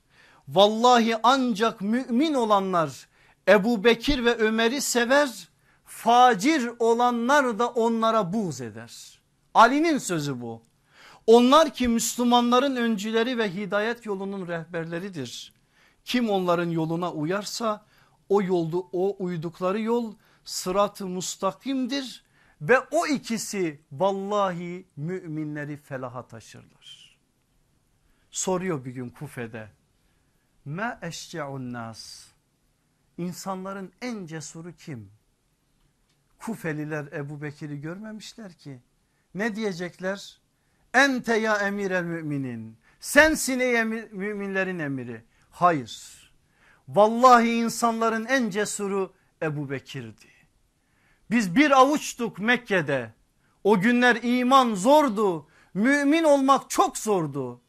vallahi ancak mümin olanlar Ebu Bekir ve Ömer'i sever facir olanlar da onlara buğz eder. Ali'nin sözü bu. Onlar ki Müslümanların öncüleri ve hidayet yolunun rehberleridir. Kim onların yoluna uyarsa o yolda o uydukları yol sırat-ı mustakimdir ve o ikisi vallahi müminleri felaha taşırlar. Soruyor bir gün Kufe'de. Ma eşce'un nas. İnsanların en cesuru kim? Kufeliler Ebu Bekir'i görmemişler ki. Ne diyecekler? Ente ya emir el müminin. Sensin ey emir, müminlerin emiri. Hayır. Vallahi insanların en cesuru Ebu Bekir'di. Biz bir avuçtuk Mekke'de. O günler iman zordu. Mümin olmak çok zordu.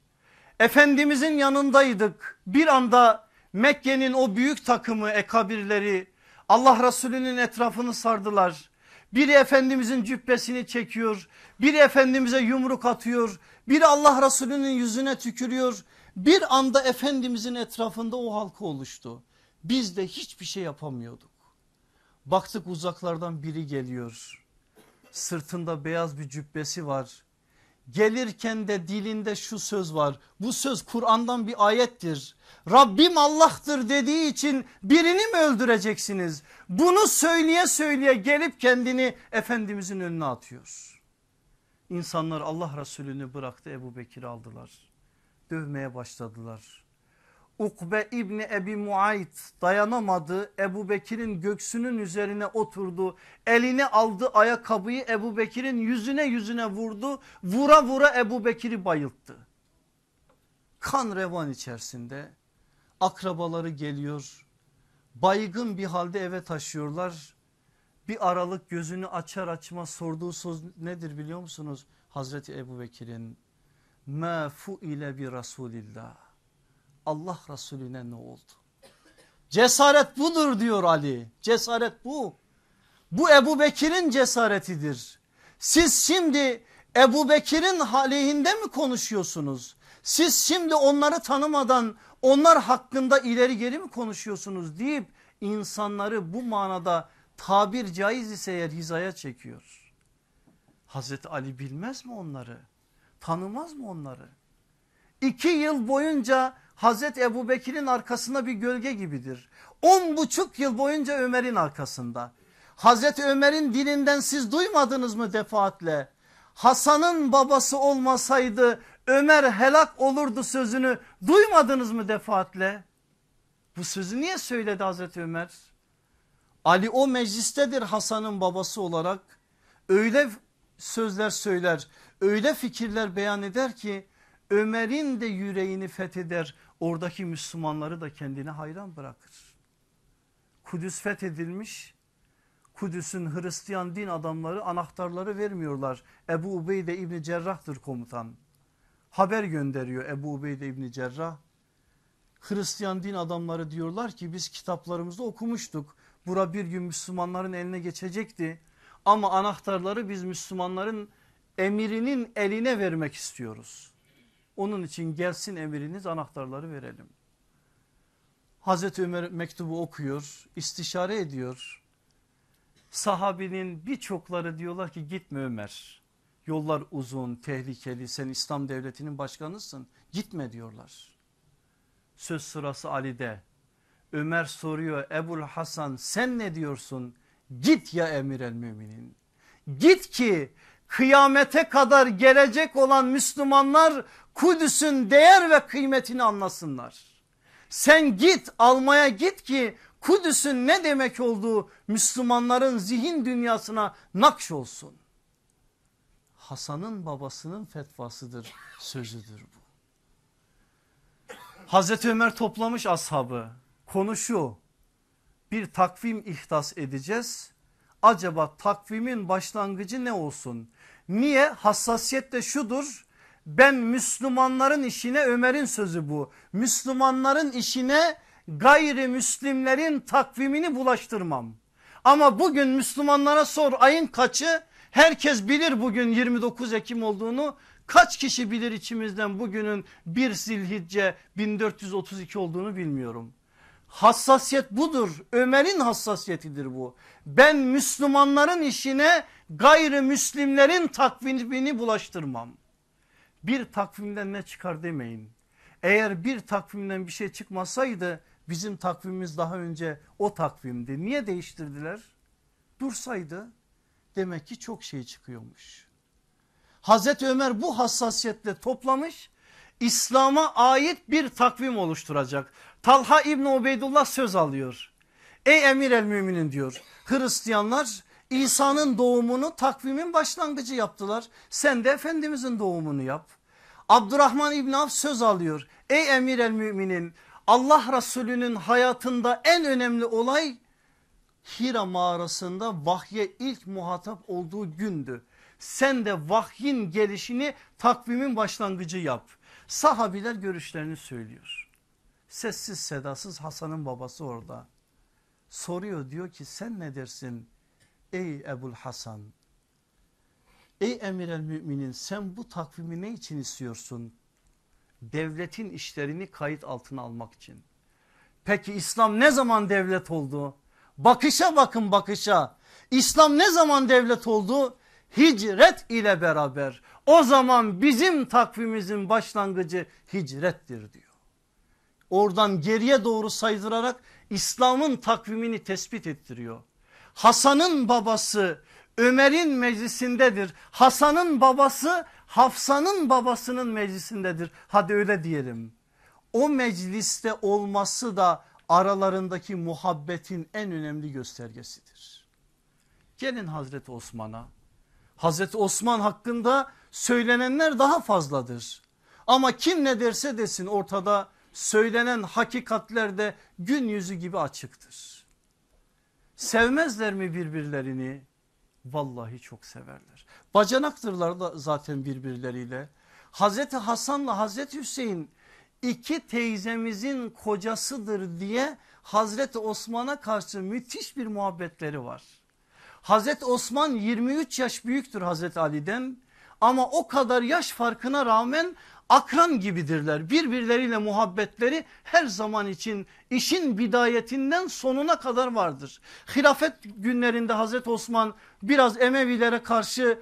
Efendimizin yanındaydık. Bir anda Mekke'nin o büyük takımı ekabirleri Allah Resulü'nün etrafını sardılar. Biri Efendimizin cübbesini çekiyor. Biri Efendimiz'e yumruk atıyor. Biri Allah Resulü'nün yüzüne tükürüyor. Bir anda Efendimizin etrafında o halka oluştu. Biz de hiçbir şey yapamıyorduk. Baktık uzaklardan biri geliyor. Sırtında beyaz bir cübbesi var. Gelirken de dilinde şu söz var. Bu söz Kur'an'dan bir ayettir. Rabbim Allah'tır dediği için birini mi öldüreceksiniz? Bunu söyleye söyleye gelip kendini Efendimizin önüne atıyor. İnsanlar Allah Resulü'nü bıraktı Ebu Bekir'i aldılar. Dövmeye başladılar. Ukbe İbni Ebi Muayt dayanamadı. Ebu Bekir'in göksünün üzerine oturdu. Elini aldı ayakkabıyı Ebu Bekir'in yüzüne yüzüne vurdu. Vura vura Ebu Bekir'i bayılttı. Kan revan içerisinde akrabaları geliyor. Baygın bir halde eve taşıyorlar. Bir aralık gözünü açar açmaz sorduğu söz nedir biliyor musunuz? Hazreti Ebu Bekir'in ma ile bir Resulillah Allah Resulüne ne oldu? Cesaret budur diyor Ali. Cesaret bu. Bu Ebu Bekir'in cesaretidir. Siz şimdi Ebu Bekir'in aleyhinde mi konuşuyorsunuz? Siz şimdi onları tanımadan onlar hakkında ileri geri mi konuşuyorsunuz deyip insanları bu manada tabir caiz ise eğer hizaya çekiyor. Hazreti Ali bilmez mi onları? Tanımaz mı onları? İki yıl boyunca Hazreti Ebu Bekir'in arkasında bir gölge gibidir. On buçuk yıl boyunca Ömer'in arkasında. Hazreti Ömer'in dilinden siz duymadınız mı defaatle? Hasan'ın babası olmasaydı Ömer helak olurdu sözünü duymadınız mı defaatle? Bu sözü niye söyledi Hazreti Ömer? Ali o meclistedir Hasan'ın babası olarak öyle sözler söyler öyle fikirler beyan eder ki Ömer'in de yüreğini fetheder oradaki Müslümanları da kendine hayran bırakır. Kudüs fethedilmiş Kudüs'ün Hristiyan din adamları anahtarları vermiyorlar. Ebu Ubeyde İbni Cerrah'tır komutan. Haber gönderiyor Ebu Ubeyde İbni Cerrah. Hristiyan din adamları diyorlar ki biz kitaplarımızda okumuştuk. Bura bir gün Müslümanların eline geçecekti. Ama anahtarları biz Müslümanların emirinin eline vermek istiyoruz. Onun için gelsin emiriniz anahtarları verelim. Hazreti Ömer mektubu okuyor, istişare ediyor. Sahabinin birçokları diyorlar ki gitme Ömer. Yollar uzun, tehlikeli, sen İslam devletinin başkanısın. Gitme diyorlar. Söz sırası Ali'de. Ömer soruyor Ebul Hasan sen ne diyorsun? Git ya emir el müminin. Git ki kıyamete kadar gelecek olan Müslümanlar Kudüs'ün değer ve kıymetini anlasınlar. Sen git almaya git ki Kudüs'ün ne demek olduğu Müslümanların zihin dünyasına nakş olsun. Hasan'ın babasının fetvasıdır sözüdür bu. Hazreti Ömer toplamış ashabı konu şu bir takvim ihdas edeceğiz. Acaba takvimin başlangıcı ne olsun? Niye? Hassasiyet de şudur. Ben Müslümanların işine Ömer'in sözü bu. Müslümanların işine gayrimüslimlerin takvimini bulaştırmam. Ama bugün Müslümanlara sor ayın kaçı? Herkes bilir bugün 29 Ekim olduğunu. Kaç kişi bilir içimizden bugünün 1 Zilhicce 1432 olduğunu bilmiyorum. Hassasiyet budur. Ömer'in hassasiyetidir bu. Ben Müslümanların işine gayrimüslimlerin takvimini bulaştırmam. Bir takvimden ne çıkar demeyin. Eğer bir takvimden bir şey çıkmasaydı bizim takvimimiz daha önce o takvimdi. Niye değiştirdiler? Dursaydı demek ki çok şey çıkıyormuş. Hazreti Ömer bu hassasiyetle toplamış İslam'a ait bir takvim oluşturacak. Talha İbni Ubeydullah söz alıyor. Ey emir el müminin diyor. Hristiyanlar İsa'nın doğumunu takvimin başlangıcı yaptılar. Sen de Efendimizin doğumunu yap. Abdurrahman İbni Avf söz alıyor. Ey emir el müminin Allah Resulü'nün hayatında en önemli olay Hira mağarasında vahye ilk muhatap olduğu gündü. Sen de vahyin gelişini takvimin başlangıcı yap. Sahabiler görüşlerini söylüyor. Sessiz sedasız Hasan'ın babası orada. Soruyor diyor ki sen ne dersin ey Ebul Hasan? Ey emir el müminin sen bu takvimi ne için istiyorsun? Devletin işlerini kayıt altına almak için. Peki İslam ne zaman devlet oldu? Bakışa bakın bakışa. İslam ne zaman devlet oldu? Hicret ile beraber. O zaman bizim takvimimizin başlangıcı hicrettir diyor. Oradan geriye doğru saydırarak İslam'ın takvimini tespit ettiriyor. Hasan'ın babası Ömer'in meclisindedir. Hasan'ın babası Hafsa'nın babasının meclisindedir. Hadi öyle diyelim. O mecliste olması da aralarındaki muhabbetin en önemli göstergesidir. Gelin Hazreti Osman'a. Hazreti Osman hakkında söylenenler daha fazladır. Ama kim ne derse desin ortada söylenen hakikatler de gün yüzü gibi açıktır. Sevmezler mi birbirlerini? Vallahi çok severler. Bacanaktırlar da zaten birbirleriyle. Hazreti Hasan'la Hazreti Hüseyin iki teyzemizin kocasıdır diye Hazreti Osman'a karşı müthiş bir muhabbetleri var. Hazreti Osman 23 yaş büyüktür Hazreti Ali'den ama o kadar yaş farkına rağmen akran gibidirler. Birbirleriyle muhabbetleri her zaman için işin bidayetinden sonuna kadar vardır. Hilafet günlerinde Hazreti Osman biraz Emevilere karşı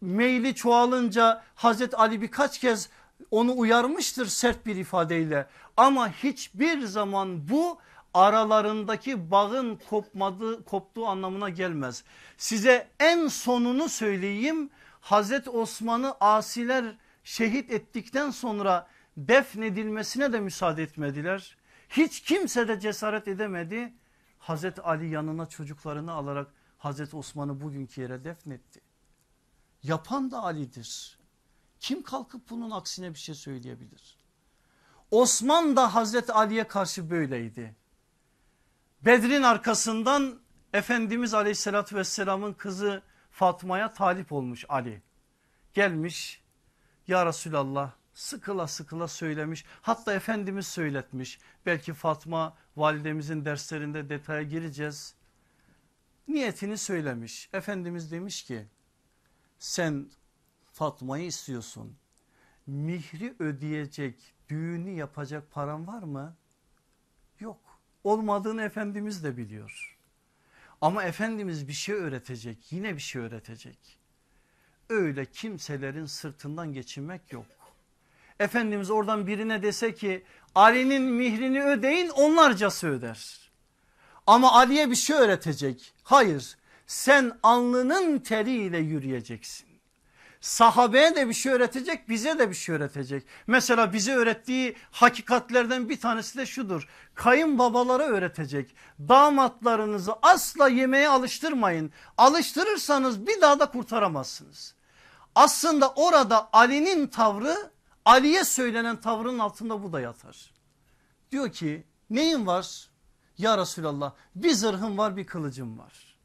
meyli çoğalınca Hazreti Ali birkaç kez onu uyarmıştır sert bir ifadeyle. Ama hiçbir zaman bu aralarındaki bağın kopmadığı, koptuğu anlamına gelmez. Size en sonunu söyleyeyim. Hazreti Osman'ı asiler şehit ettikten sonra defnedilmesine de müsaade etmediler. Hiç kimse de cesaret edemedi. Hazreti Ali yanına çocuklarını alarak Hazreti Osman'ı bugünkü yere defnetti. Yapan da Ali'dir. Kim kalkıp bunun aksine bir şey söyleyebilir? Osman da Hazreti Ali'ye karşı böyleydi. Bedrin arkasından Efendimiz aleyhissalatü vesselamın kızı Fatma'ya talip olmuş Ali. Gelmiş ya Resulallah sıkıla sıkıla söylemiş hatta Efendimiz söyletmiş. Belki Fatma validemizin derslerinde detaya gireceğiz. Niyetini söylemiş. Efendimiz demiş ki sen Fatma'yı istiyorsun. Mihri ödeyecek düğünü yapacak paran var mı? Yok olmadığını Efendimiz de biliyor. Ama Efendimiz bir şey öğretecek yine bir şey öğretecek. Öyle kimselerin sırtından geçinmek yok. Efendimiz oradan birine dese ki Ali'nin mihrini ödeyin onlarcası öder. Ama Ali'ye bir şey öğretecek. Hayır sen alnının teriyle yürüyeceksin. Sahabeye de bir şey öğretecek bize de bir şey öğretecek. Mesela bize öğrettiği hakikatlerden bir tanesi de şudur. Kayınbabalara öğretecek. Damatlarınızı asla yemeğe alıştırmayın. Alıştırırsanız bir daha da kurtaramazsınız. Aslında orada Ali'nin tavrı Ali'ye söylenen tavrın altında bu da yatar. Diyor ki neyin var? Ya Resulallah bir zırhım var bir kılıcım var.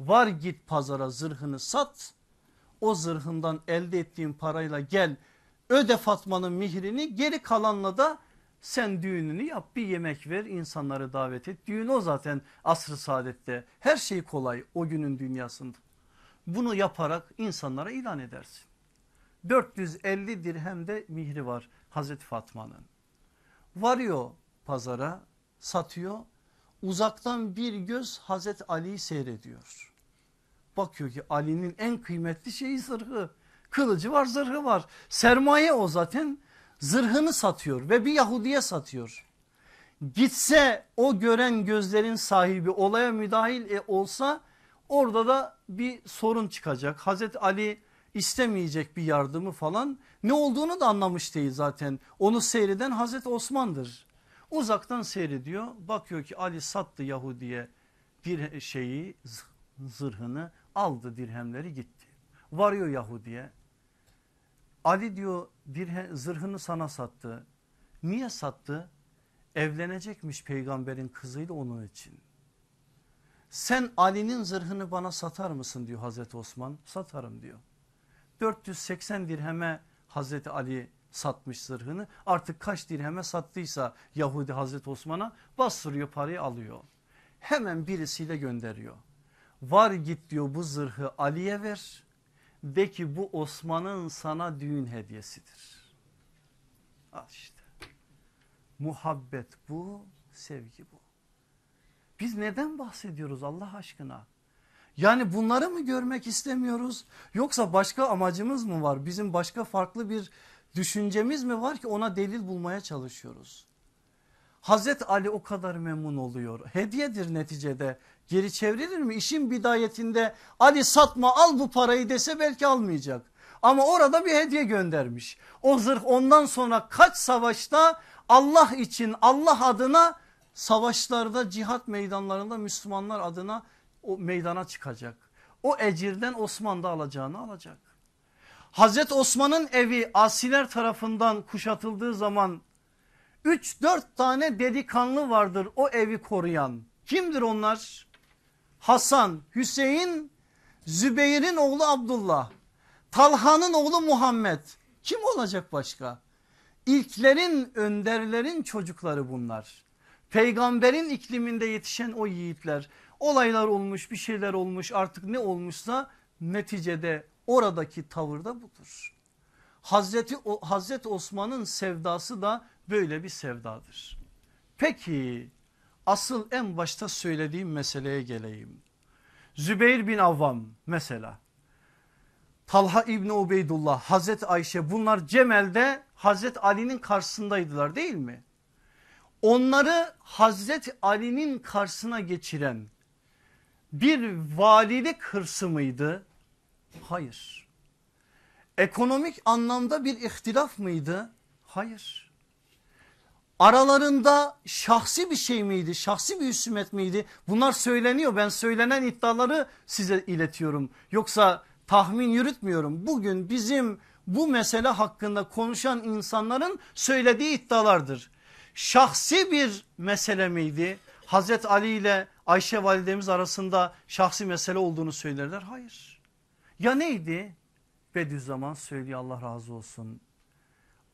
Var git pazara zırhını sat o zırhından elde ettiğin parayla gel öde Fatma'nın mihrini geri kalanla da sen düğününü yap bir yemek ver insanları davet et. Düğün o zaten asr-ı saadette her şey kolay o günün dünyasında. Bunu yaparak insanlara ilan edersin. 450 dirhemde mihri var Hazreti Fatma'nın. Varıyor pazara satıyor uzaktan bir göz Hazreti Ali'yi seyrediyor. Bakıyor ki Ali'nin en kıymetli şeyi zırhı. Kılıcı var zırhı var. Sermaye o zaten zırhını satıyor ve bir Yahudiye satıyor. Gitse o gören gözlerin sahibi olaya müdahil e, olsa orada da bir sorun çıkacak. Hazreti Ali istemeyecek bir yardımı falan ne olduğunu da anlamış değil zaten. Onu seyreden Hazreti Osman'dır. Uzaktan seyrediyor bakıyor ki Ali sattı Yahudi'ye bir şeyi zırhını aldı dirhemleri gitti. Varıyor Yahudi'ye Ali diyor dirhem, zırhını sana sattı. Niye sattı? Evlenecekmiş peygamberin kızıyla onun için. Sen Ali'nin zırhını bana satar mısın diyor Hazreti Osman. Satarım diyor. 480 dirheme Hazreti Ali satmış zırhını. Artık kaç dirheme sattıysa Yahudi Hazreti Osman'a bastırıyor parayı alıyor. Hemen birisiyle gönderiyor. Var git diyor bu zırhı Ali'ye ver. De ki bu Osman'ın sana düğün hediyesidir. Al işte. Muhabbet bu, sevgi bu. Biz neden bahsediyoruz Allah aşkına? Yani bunları mı görmek istemiyoruz yoksa başka amacımız mı var? Bizim başka farklı bir düşüncemiz mi var ki ona delil bulmaya çalışıyoruz. Hazreti Ali o kadar memnun oluyor. Hediyedir neticede. Geri çevrilir mi? İşin bidayetinde Ali satma al bu parayı dese belki almayacak. Ama orada bir hediye göndermiş. O zırh ondan sonra kaç savaşta Allah için Allah adına savaşlarda cihat meydanlarında Müslümanlar adına o meydana çıkacak. O ecirden Osman da alacağını alacak. Hazreti Osman'ın evi asiler tarafından kuşatıldığı zaman 3-4 tane delikanlı vardır o evi koruyan. Kimdir onlar? Hasan, Hüseyin, Zübeyir'in oğlu Abdullah, Talha'nın oğlu Muhammed. Kim olacak başka? İlklerin, önderlerin çocukları bunlar. Peygamberin ikliminde yetişen o yiğitler olaylar olmuş bir şeyler olmuş artık ne olmuşsa neticede oradaki tavırda budur. Hazreti, Hazreti Osman'ın sevdası da böyle bir sevdadır. Peki asıl en başta söylediğim meseleye geleyim. Zübeyir bin Avvam mesela Talha İbni Ubeydullah Hazreti Ayşe bunlar Cemel'de Hazreti Ali'nin karşısındaydılar değil mi? Onları Hazreti Ali'nin karşısına geçiren bir valilik hırsı mıydı? Hayır. Ekonomik anlamda bir ihtilaf mıydı? Hayır. Aralarında şahsi bir şey miydi? Şahsi bir husumet miydi? Bunlar söyleniyor. Ben söylenen iddiaları size iletiyorum. Yoksa tahmin yürütmüyorum. Bugün bizim bu mesele hakkında konuşan insanların söylediği iddialardır. Şahsi bir mesele miydi? Hazreti Ali ile Ayşe validemiz arasında şahsi mesele olduğunu söylerler. Hayır. Ya neydi? Bediüzzaman söylüyor Allah razı olsun.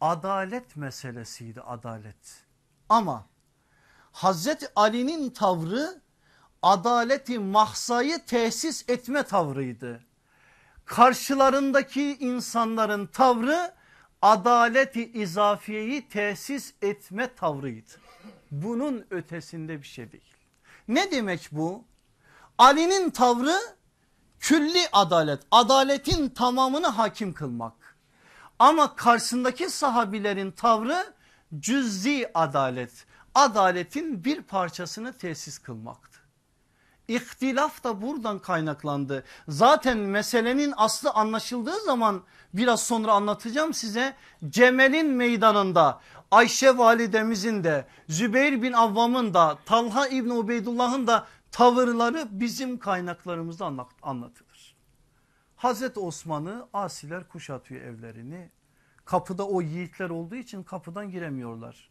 Adalet meselesiydi adalet. Ama Hazreti Ali'nin tavrı adaleti mahsayı tesis etme tavrıydı. Karşılarındaki insanların tavrı adaleti izafiyeyi tesis etme tavrıydı. Bunun ötesinde bir şey değil. Ne demek bu? Ali'nin tavrı külli adalet, adaletin tamamını hakim kılmak. Ama karşısındaki sahabilerin tavrı cüz'i adalet, adaletin bir parçasını tesis kılmaktı. İhtilaf da buradan kaynaklandı. Zaten meselenin aslı anlaşıldığı zaman biraz sonra anlatacağım size. Cemel'in meydanında Ayşe validemizin de Zübeyir bin Avvam'ın da Talha İbni Ubeydullah'ın da tavırları bizim kaynaklarımızda anlatılır. Hazreti Osman'ı asiler kuşatıyor evlerini. Kapıda o yiğitler olduğu için kapıdan giremiyorlar.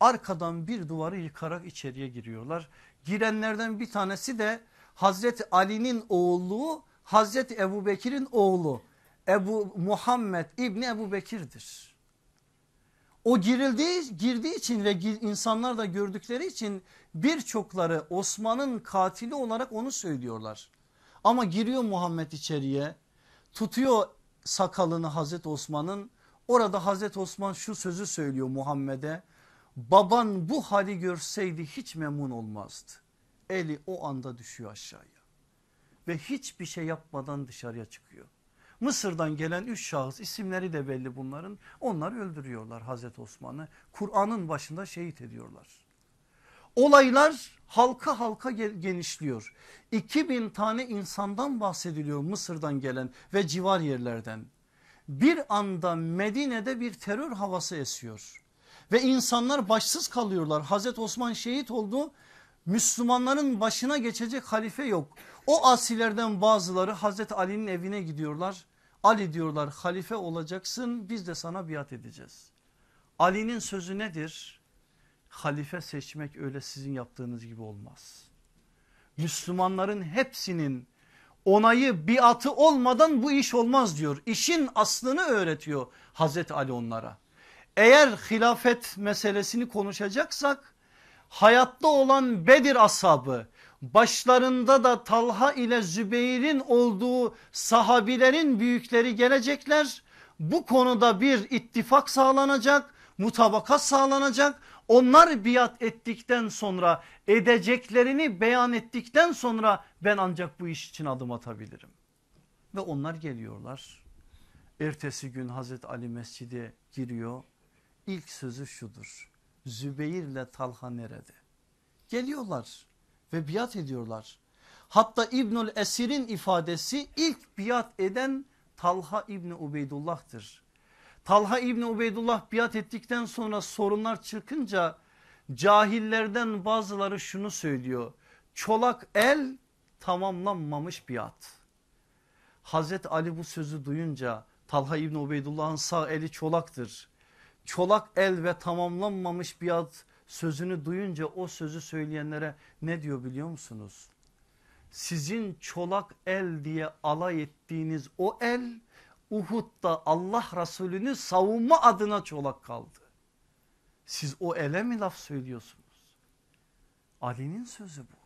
Arkadan bir duvarı yıkarak içeriye giriyorlar. Girenlerden bir tanesi de Hazreti Ali'nin oğlu Hazreti Ebu Bekir'in oğlu Ebu Muhammed İbni Ebu Bekir'dir. O girildiği girdiği için ve insanlar da gördükleri için birçokları Osman'ın katili olarak onu söylüyorlar. Ama giriyor Muhammed içeriye tutuyor sakalını Hazreti Osman'ın orada Hazreti Osman şu sözü söylüyor Muhammed'e baban bu hali görseydi hiç memnun olmazdı. Eli o anda düşüyor aşağıya ve hiçbir şey yapmadan dışarıya çıkıyor. Mısır'dan gelen üç şahıs isimleri de belli bunların onlar öldürüyorlar Hazreti Osman'ı Kur'an'ın başında şehit ediyorlar. Olaylar halka halka genişliyor. 2000 tane insandan bahsediliyor Mısır'dan gelen ve civar yerlerden. Bir anda Medine'de bir terör havası esiyor ve insanlar başsız kalıyorlar. Hazreti Osman şehit oldu. Müslümanların başına geçecek halife yok. O asilerden bazıları Hazreti Ali'nin evine gidiyorlar. Ali diyorlar halife olacaksın biz de sana biat edeceğiz. Ali'nin sözü nedir? Halife seçmek öyle sizin yaptığınız gibi olmaz. Müslümanların hepsinin onayı biatı olmadan bu iş olmaz diyor. İşin aslını öğretiyor Hazreti Ali onlara. Eğer hilafet meselesini konuşacaksak hayatta olan Bedir ashabı başlarında da Talha ile Zübeyir'in olduğu sahabilerin büyükleri gelecekler. Bu konuda bir ittifak sağlanacak, mutabakat sağlanacak. Onlar biat ettikten sonra edeceklerini beyan ettikten sonra ben ancak bu iş için adım atabilirim. Ve onlar geliyorlar. Ertesi gün Hazreti Ali mescide giriyor ilk sözü şudur. Zübeyir ile Talha nerede? Geliyorlar ve biat ediyorlar. Hatta İbnül Esir'in ifadesi ilk biat eden Talha İbni Ubeydullah'tır. Talha İbni Ubeydullah biat ettikten sonra sorunlar çıkınca cahillerden bazıları şunu söylüyor. Çolak el tamamlanmamış biat. Hazreti Ali bu sözü duyunca Talha İbni Ubeydullah'ın sağ eli çolaktır çolak el ve tamamlanmamış biat sözünü duyunca o sözü söyleyenlere ne diyor biliyor musunuz? Sizin çolak el diye alay ettiğiniz o el Uhud'da Allah Resulü'nü savunma adına çolak kaldı. Siz o ele mi laf söylüyorsunuz? Ali'nin sözü bu.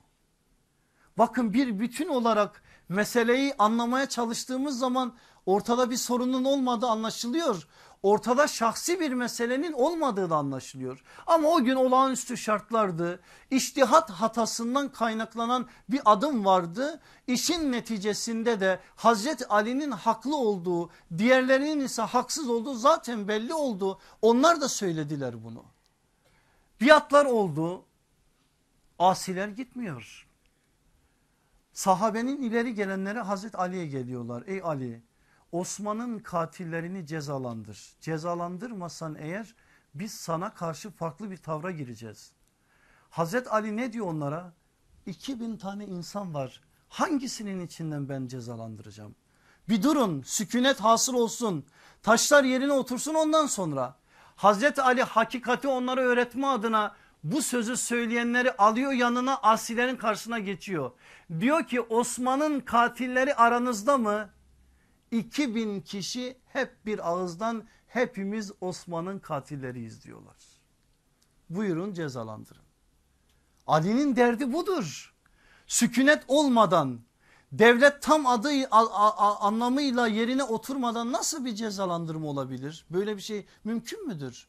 Bakın bir bütün olarak meseleyi anlamaya çalıştığımız zaman ortada bir sorunun olmadığı anlaşılıyor ortada şahsi bir meselenin olmadığı da anlaşılıyor. Ama o gün olağanüstü şartlardı. İştihat hatasından kaynaklanan bir adım vardı. İşin neticesinde de Hazreti Ali'nin haklı olduğu diğerlerinin ise haksız olduğu zaten belli oldu. Onlar da söylediler bunu. Biatlar oldu. Asiler gitmiyor. Sahabenin ileri gelenleri Hazreti Ali'ye geliyorlar. Ey Ali Osman'ın katillerini cezalandır. Cezalandırmasan eğer biz sana karşı farklı bir tavra gireceğiz. Hazret Ali ne diyor onlara? 2000 tane insan var. Hangisinin içinden ben cezalandıracağım? Bir durun sükunet hasıl olsun. Taşlar yerine otursun ondan sonra. Hazreti Ali hakikati onlara öğretme adına bu sözü söyleyenleri alıyor yanına asilerin karşısına geçiyor. Diyor ki Osman'ın katilleri aranızda mı? 2000 kişi hep bir ağızdan hepimiz Osman'ın katilleriyiz diyorlar. Buyurun cezalandırın. Ali'nin derdi budur. Sükunet olmadan devlet tam adı anlamıyla yerine oturmadan nasıl bir cezalandırma olabilir? Böyle bir şey mümkün müdür?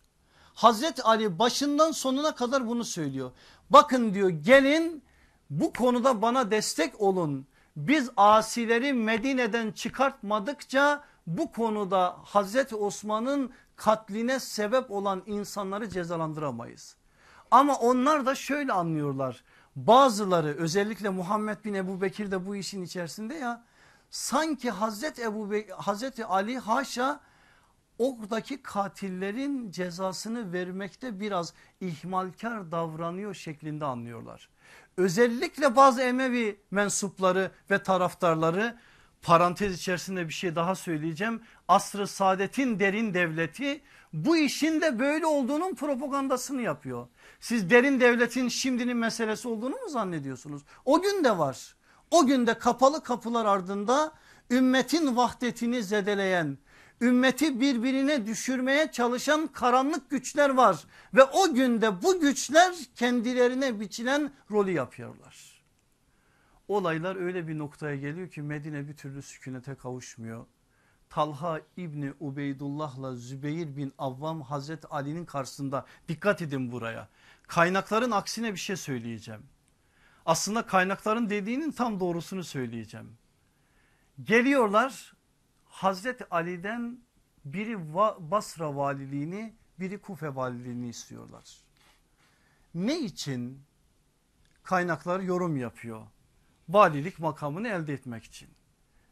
Hazreti Ali başından sonuna kadar bunu söylüyor. Bakın diyor gelin bu konuda bana destek olun. Biz asileri Medine'den çıkartmadıkça bu konuda Hazreti Osman'ın katline sebep olan insanları cezalandıramayız. Ama onlar da şöyle anlıyorlar. Bazıları özellikle Muhammed bin Ebu Bekir de bu işin içerisinde ya. Sanki Hazreti, Ebu Be Hazreti Ali haşa oradaki katillerin cezasını vermekte biraz ihmalkar davranıyor şeklinde anlıyorlar. Özellikle bazı Emevi mensupları ve taraftarları parantez içerisinde bir şey daha söyleyeceğim. Asr-ı saadetin derin devleti bu işin de böyle olduğunun propagandasını yapıyor. Siz derin devletin şimdinin meselesi olduğunu mu zannediyorsunuz? O gün de var. O günde kapalı kapılar ardında ümmetin vahdetini zedeleyen, ümmeti birbirine düşürmeye çalışan karanlık güçler var. Ve o günde bu güçler kendilerine biçilen rolü yapıyorlar. Olaylar öyle bir noktaya geliyor ki Medine bir türlü sükunete kavuşmuyor. Talha İbni Ubeydullah'la Zübeyir bin Avvam Hazreti Ali'nin karşısında dikkat edin buraya. Kaynakların aksine bir şey söyleyeceğim. Aslında kaynakların dediğinin tam doğrusunu söyleyeceğim. Geliyorlar Hazreti Ali'den biri Basra valiliğini biri Kufe valiliğini istiyorlar. Ne için? Kaynaklar yorum yapıyor. Valilik makamını elde etmek için.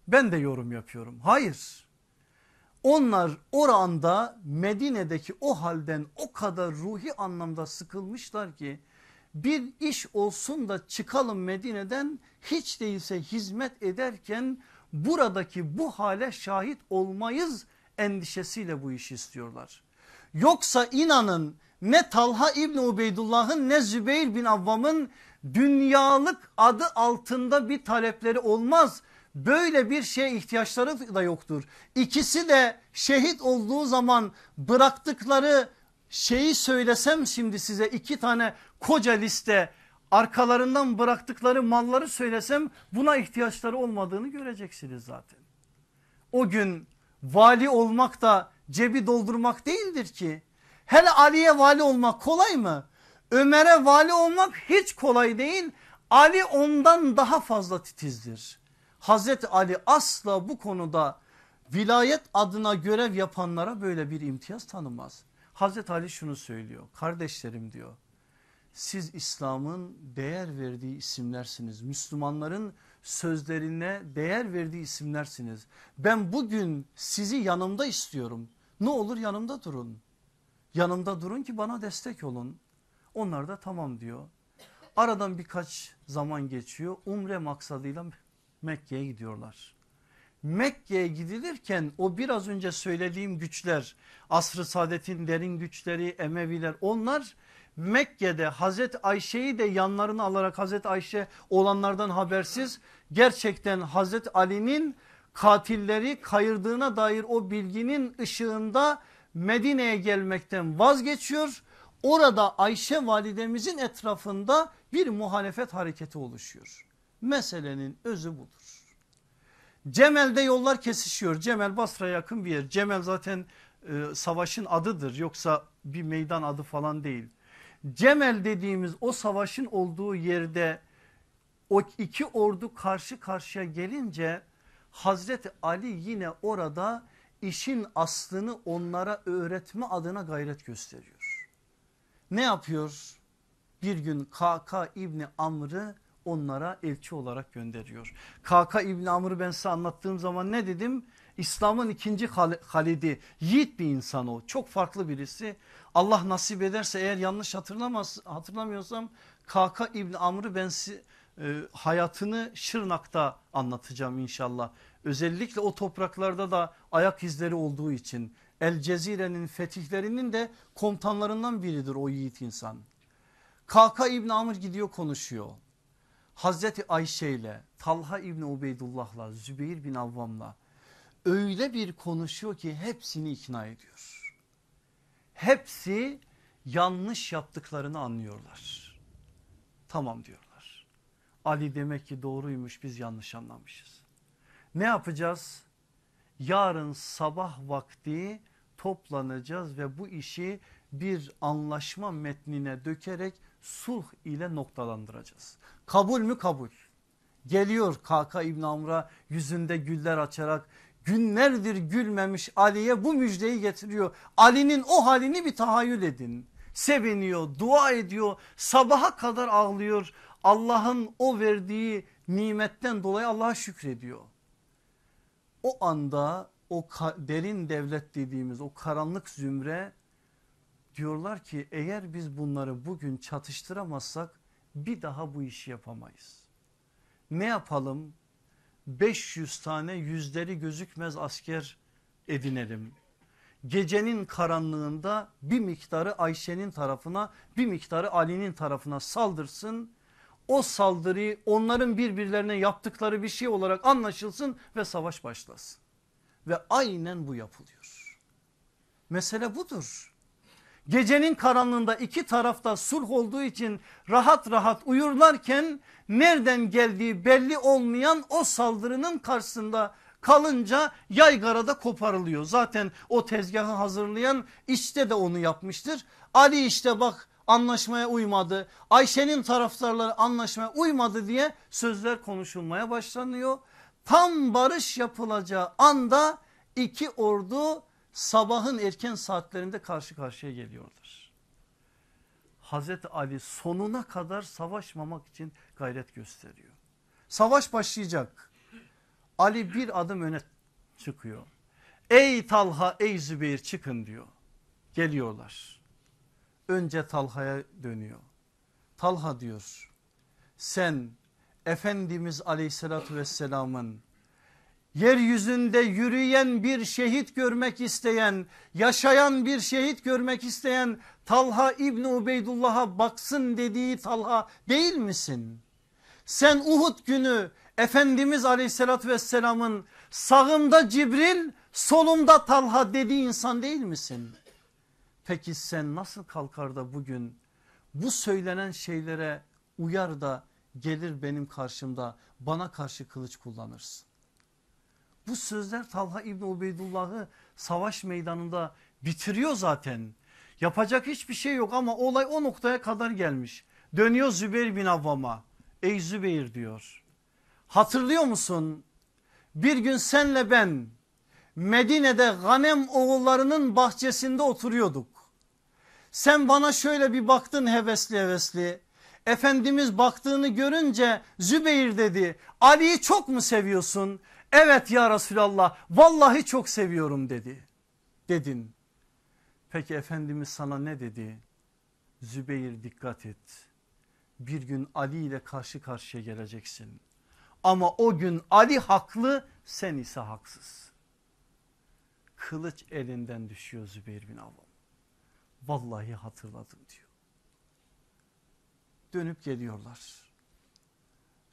Ben de yorum yapıyorum. Hayır. Onlar oranda Medine'deki o halden o kadar ruhi anlamda sıkılmışlar ki bir iş olsun da çıkalım Medine'den hiç değilse hizmet ederken buradaki bu hale şahit olmayız endişesiyle bu işi istiyorlar. Yoksa inanın ne Talha İbni Ubeydullah'ın ne Zübeyir bin Avvam'ın dünyalık adı altında bir talepleri olmaz. Böyle bir şeye ihtiyaçları da yoktur. İkisi de şehit olduğu zaman bıraktıkları şeyi söylesem şimdi size iki tane koca liste arkalarından bıraktıkları malları söylesem buna ihtiyaçları olmadığını göreceksiniz zaten. O gün vali olmak da cebi doldurmak değildir ki. Hele Ali'ye vali olmak kolay mı? Ömer'e vali olmak hiç kolay değil. Ali ondan daha fazla titizdir. Hazreti Ali asla bu konuda vilayet adına görev yapanlara böyle bir imtiyaz tanımaz. Hazreti Ali şunu söylüyor kardeşlerim diyor siz İslam'ın değer verdiği isimlersiniz. Müslümanların sözlerine değer verdiği isimlersiniz. Ben bugün sizi yanımda istiyorum. Ne olur yanımda durun. Yanımda durun ki bana destek olun. Onlar da tamam diyor. Aradan birkaç zaman geçiyor. Umre maksadıyla Mekke'ye gidiyorlar. Mekke'ye gidilirken o biraz önce söylediğim güçler asr-ı saadetin derin güçleri Emeviler onlar Mekke'de Hazreti Ayşe'yi de yanlarına alarak Hazreti Ayşe olanlardan habersiz gerçekten Hazreti Ali'nin katilleri kayırdığına dair o bilginin ışığında Medine'ye gelmekten vazgeçiyor. Orada Ayşe validemizin etrafında bir muhalefet hareketi oluşuyor. Meselenin özü budur. Cemel'de yollar kesişiyor. Cemel Basra'ya yakın bir yer. Cemel zaten e, savaşın adıdır yoksa bir meydan adı falan değil. Cemel dediğimiz o savaşın olduğu yerde o iki ordu karşı karşıya gelince Hazreti Ali yine orada işin aslını onlara öğretme adına gayret gösteriyor. Ne yapıyor? Bir gün KK İbni Amr'ı onlara elçi olarak gönderiyor. KK İbni Amr'ı ben size anlattığım zaman ne dedim? İslam'ın ikinci halidi yiğit bir insan o çok farklı birisi. Allah nasip ederse eğer yanlış hatırlamaz, hatırlamıyorsam Kaka İbni Amr'ı ben e, hayatını Şırnak'ta anlatacağım inşallah. Özellikle o topraklarda da ayak izleri olduğu için El Cezire'nin fetihlerinin de komutanlarından biridir o yiğit insan. Kaka İbni Amr gidiyor konuşuyor. Hazreti Ayşe ile Talha İbni Ubeydullah'la Zübeyir bin Avvam'la öyle bir konuşuyor ki hepsini ikna ediyor. Hepsi yanlış yaptıklarını anlıyorlar. Tamam diyorlar. Ali demek ki doğruymuş biz yanlış anlamışız. Ne yapacağız? Yarın sabah vakti toplanacağız ve bu işi bir anlaşma metnine dökerek sulh ile noktalandıracağız. Kabul mü kabul. Geliyor Kaka İbn Amr'a yüzünde güller açarak günlerdir gülmemiş Ali'ye bu müjdeyi getiriyor. Ali'nin o halini bir tahayyül edin. Seviniyor, dua ediyor, sabaha kadar ağlıyor. Allah'ın o verdiği nimetten dolayı Allah'a şükrediyor. O anda o derin devlet dediğimiz o karanlık zümre diyorlar ki eğer biz bunları bugün çatıştıramazsak bir daha bu işi yapamayız. Ne yapalım? 500 tane yüzleri gözükmez asker edinelim. Gecenin karanlığında bir miktarı Ayşe'nin tarafına bir miktarı Ali'nin tarafına saldırsın. O saldırıyı onların birbirlerine yaptıkları bir şey olarak anlaşılsın ve savaş başlasın. Ve aynen bu yapılıyor. Mesele budur. Gecenin karanlığında iki tarafta sulh olduğu için rahat rahat uyurlarken nereden geldiği belli olmayan o saldırının karşısında kalınca yaygarada koparılıyor. Zaten o tezgahı hazırlayan işte de onu yapmıştır. Ali işte bak anlaşmaya uymadı. Ayşe'nin taraftarları anlaşmaya uymadı diye sözler konuşulmaya başlanıyor. Tam barış yapılacağı anda iki ordu sabahın erken saatlerinde karşı karşıya geliyorlar. Hazreti Ali sonuna kadar savaşmamak için gayret gösteriyor. Savaş başlayacak. Ali bir adım öne çıkıyor. Ey Talha ey Zübeyir çıkın diyor. Geliyorlar. Önce Talha'ya dönüyor. Talha diyor sen Efendimiz aleyhissalatü vesselamın yeryüzünde yürüyen bir şehit görmek isteyen, yaşayan bir şehit görmek isteyen Talha İbni Ubeydullah'a baksın dediği Talha değil misin? Sen Uhud günü Efendimiz aleyhissalatü vesselamın sağında Cibril solumda Talha dediği insan değil misin? Peki sen nasıl kalkar da bugün bu söylenen şeylere uyar da gelir benim karşımda bana karşı kılıç kullanırsın? Bu sözler Talha İbni Ubeydullah'ı savaş meydanında bitiriyor zaten. Yapacak hiçbir şey yok ama olay o noktaya kadar gelmiş. Dönüyor Zübeyir bin Avvam'a. Ey Zübeyir diyor. Hatırlıyor musun? Bir gün senle ben Medine'de Ganem oğullarının bahçesinde oturuyorduk. Sen bana şöyle bir baktın hevesli hevesli. Efendimiz baktığını görünce Zübeyir dedi Ali'yi çok mu seviyorsun? Evet ya Resulallah vallahi çok seviyorum dedi. Dedin. Peki Efendimiz sana ne dedi? Zübeyir dikkat et. Bir gün Ali ile karşı karşıya geleceksin. Ama o gün Ali haklı sen ise haksız. Kılıç elinden düşüyor Zübeyir bin Avvam. Vallahi hatırladım diyor. Dönüp geliyorlar.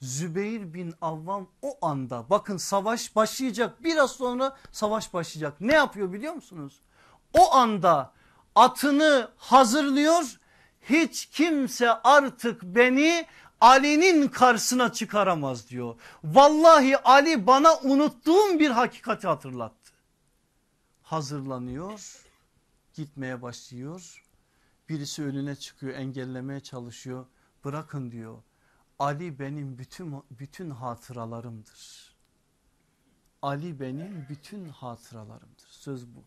Zübeyir bin Avvam o anda bakın savaş başlayacak biraz sonra savaş başlayacak. Ne yapıyor biliyor musunuz? O anda atını hazırlıyor hiç kimse artık beni Ali'nin karşısına çıkaramaz diyor. Vallahi Ali bana unuttuğum bir hakikati hatırlattı. Hazırlanıyor gitmeye başlıyor birisi önüne çıkıyor engellemeye çalışıyor bırakın diyor Ali benim bütün bütün hatıralarımdır. Ali benim bütün hatıralarımdır. Söz bu.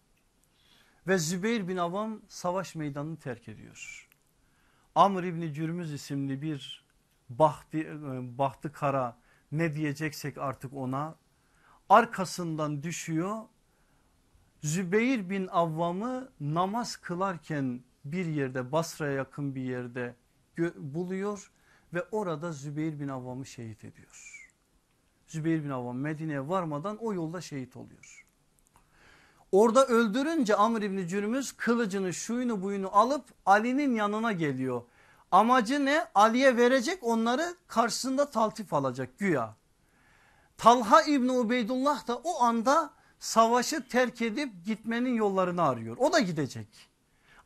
Ve Zübeyir bin Avam savaş meydanını terk ediyor. Amr İbni Cürmüz isimli bir bahtı, bahtı kara ne diyeceksek artık ona arkasından düşüyor. Zübeyir bin Avvam'ı namaz kılarken bir yerde Basra'ya yakın bir yerde buluyor ve orada Zübeyir bin Avvam'ı şehit ediyor. Zübeyir bin Avvam Medine'ye varmadan o yolda şehit oluyor. Orada öldürünce Amr İbni Cürmüz kılıcını şuyunu buyunu alıp Ali'nin yanına geliyor. Amacı ne? Ali'ye verecek onları karşısında taltif alacak güya. Talha İbni Ubeydullah da o anda savaşı terk edip gitmenin yollarını arıyor. O da gidecek.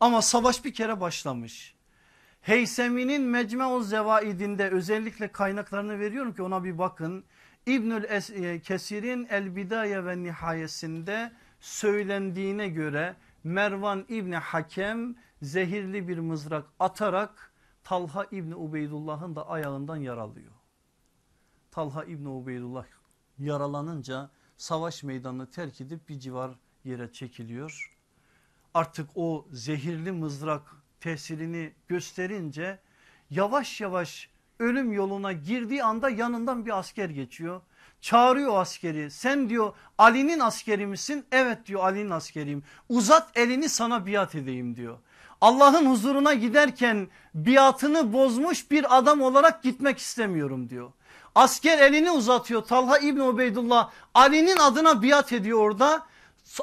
Ama savaş bir kere başlamış. Heysemi'nin Mecme'u Zevaidinde özellikle kaynaklarını veriyorum ki ona bir bakın. İbnül e, Kesir'in El Bidaye ve Nihayesinde söylendiğine göre Mervan İbni Hakem zehirli bir mızrak atarak Talha İbni Ubeydullah'ın da ayağından yaralıyor. Talha İbni Ubeydullah yaralanınca savaş meydanını terk edip bir civar yere çekiliyor. Artık o zehirli mızrak tesirini gösterince yavaş yavaş ölüm yoluna girdiği anda yanından bir asker geçiyor. Çağırıyor askeri sen diyor Ali'nin askeri misin? Evet diyor Ali'nin askeriyim. Uzat elini sana biat edeyim diyor. Allah'ın huzuruna giderken biatını bozmuş bir adam olarak gitmek istemiyorum diyor. Asker elini uzatıyor Talha İbni Ubeydullah Ali'nin adına biat ediyor orada.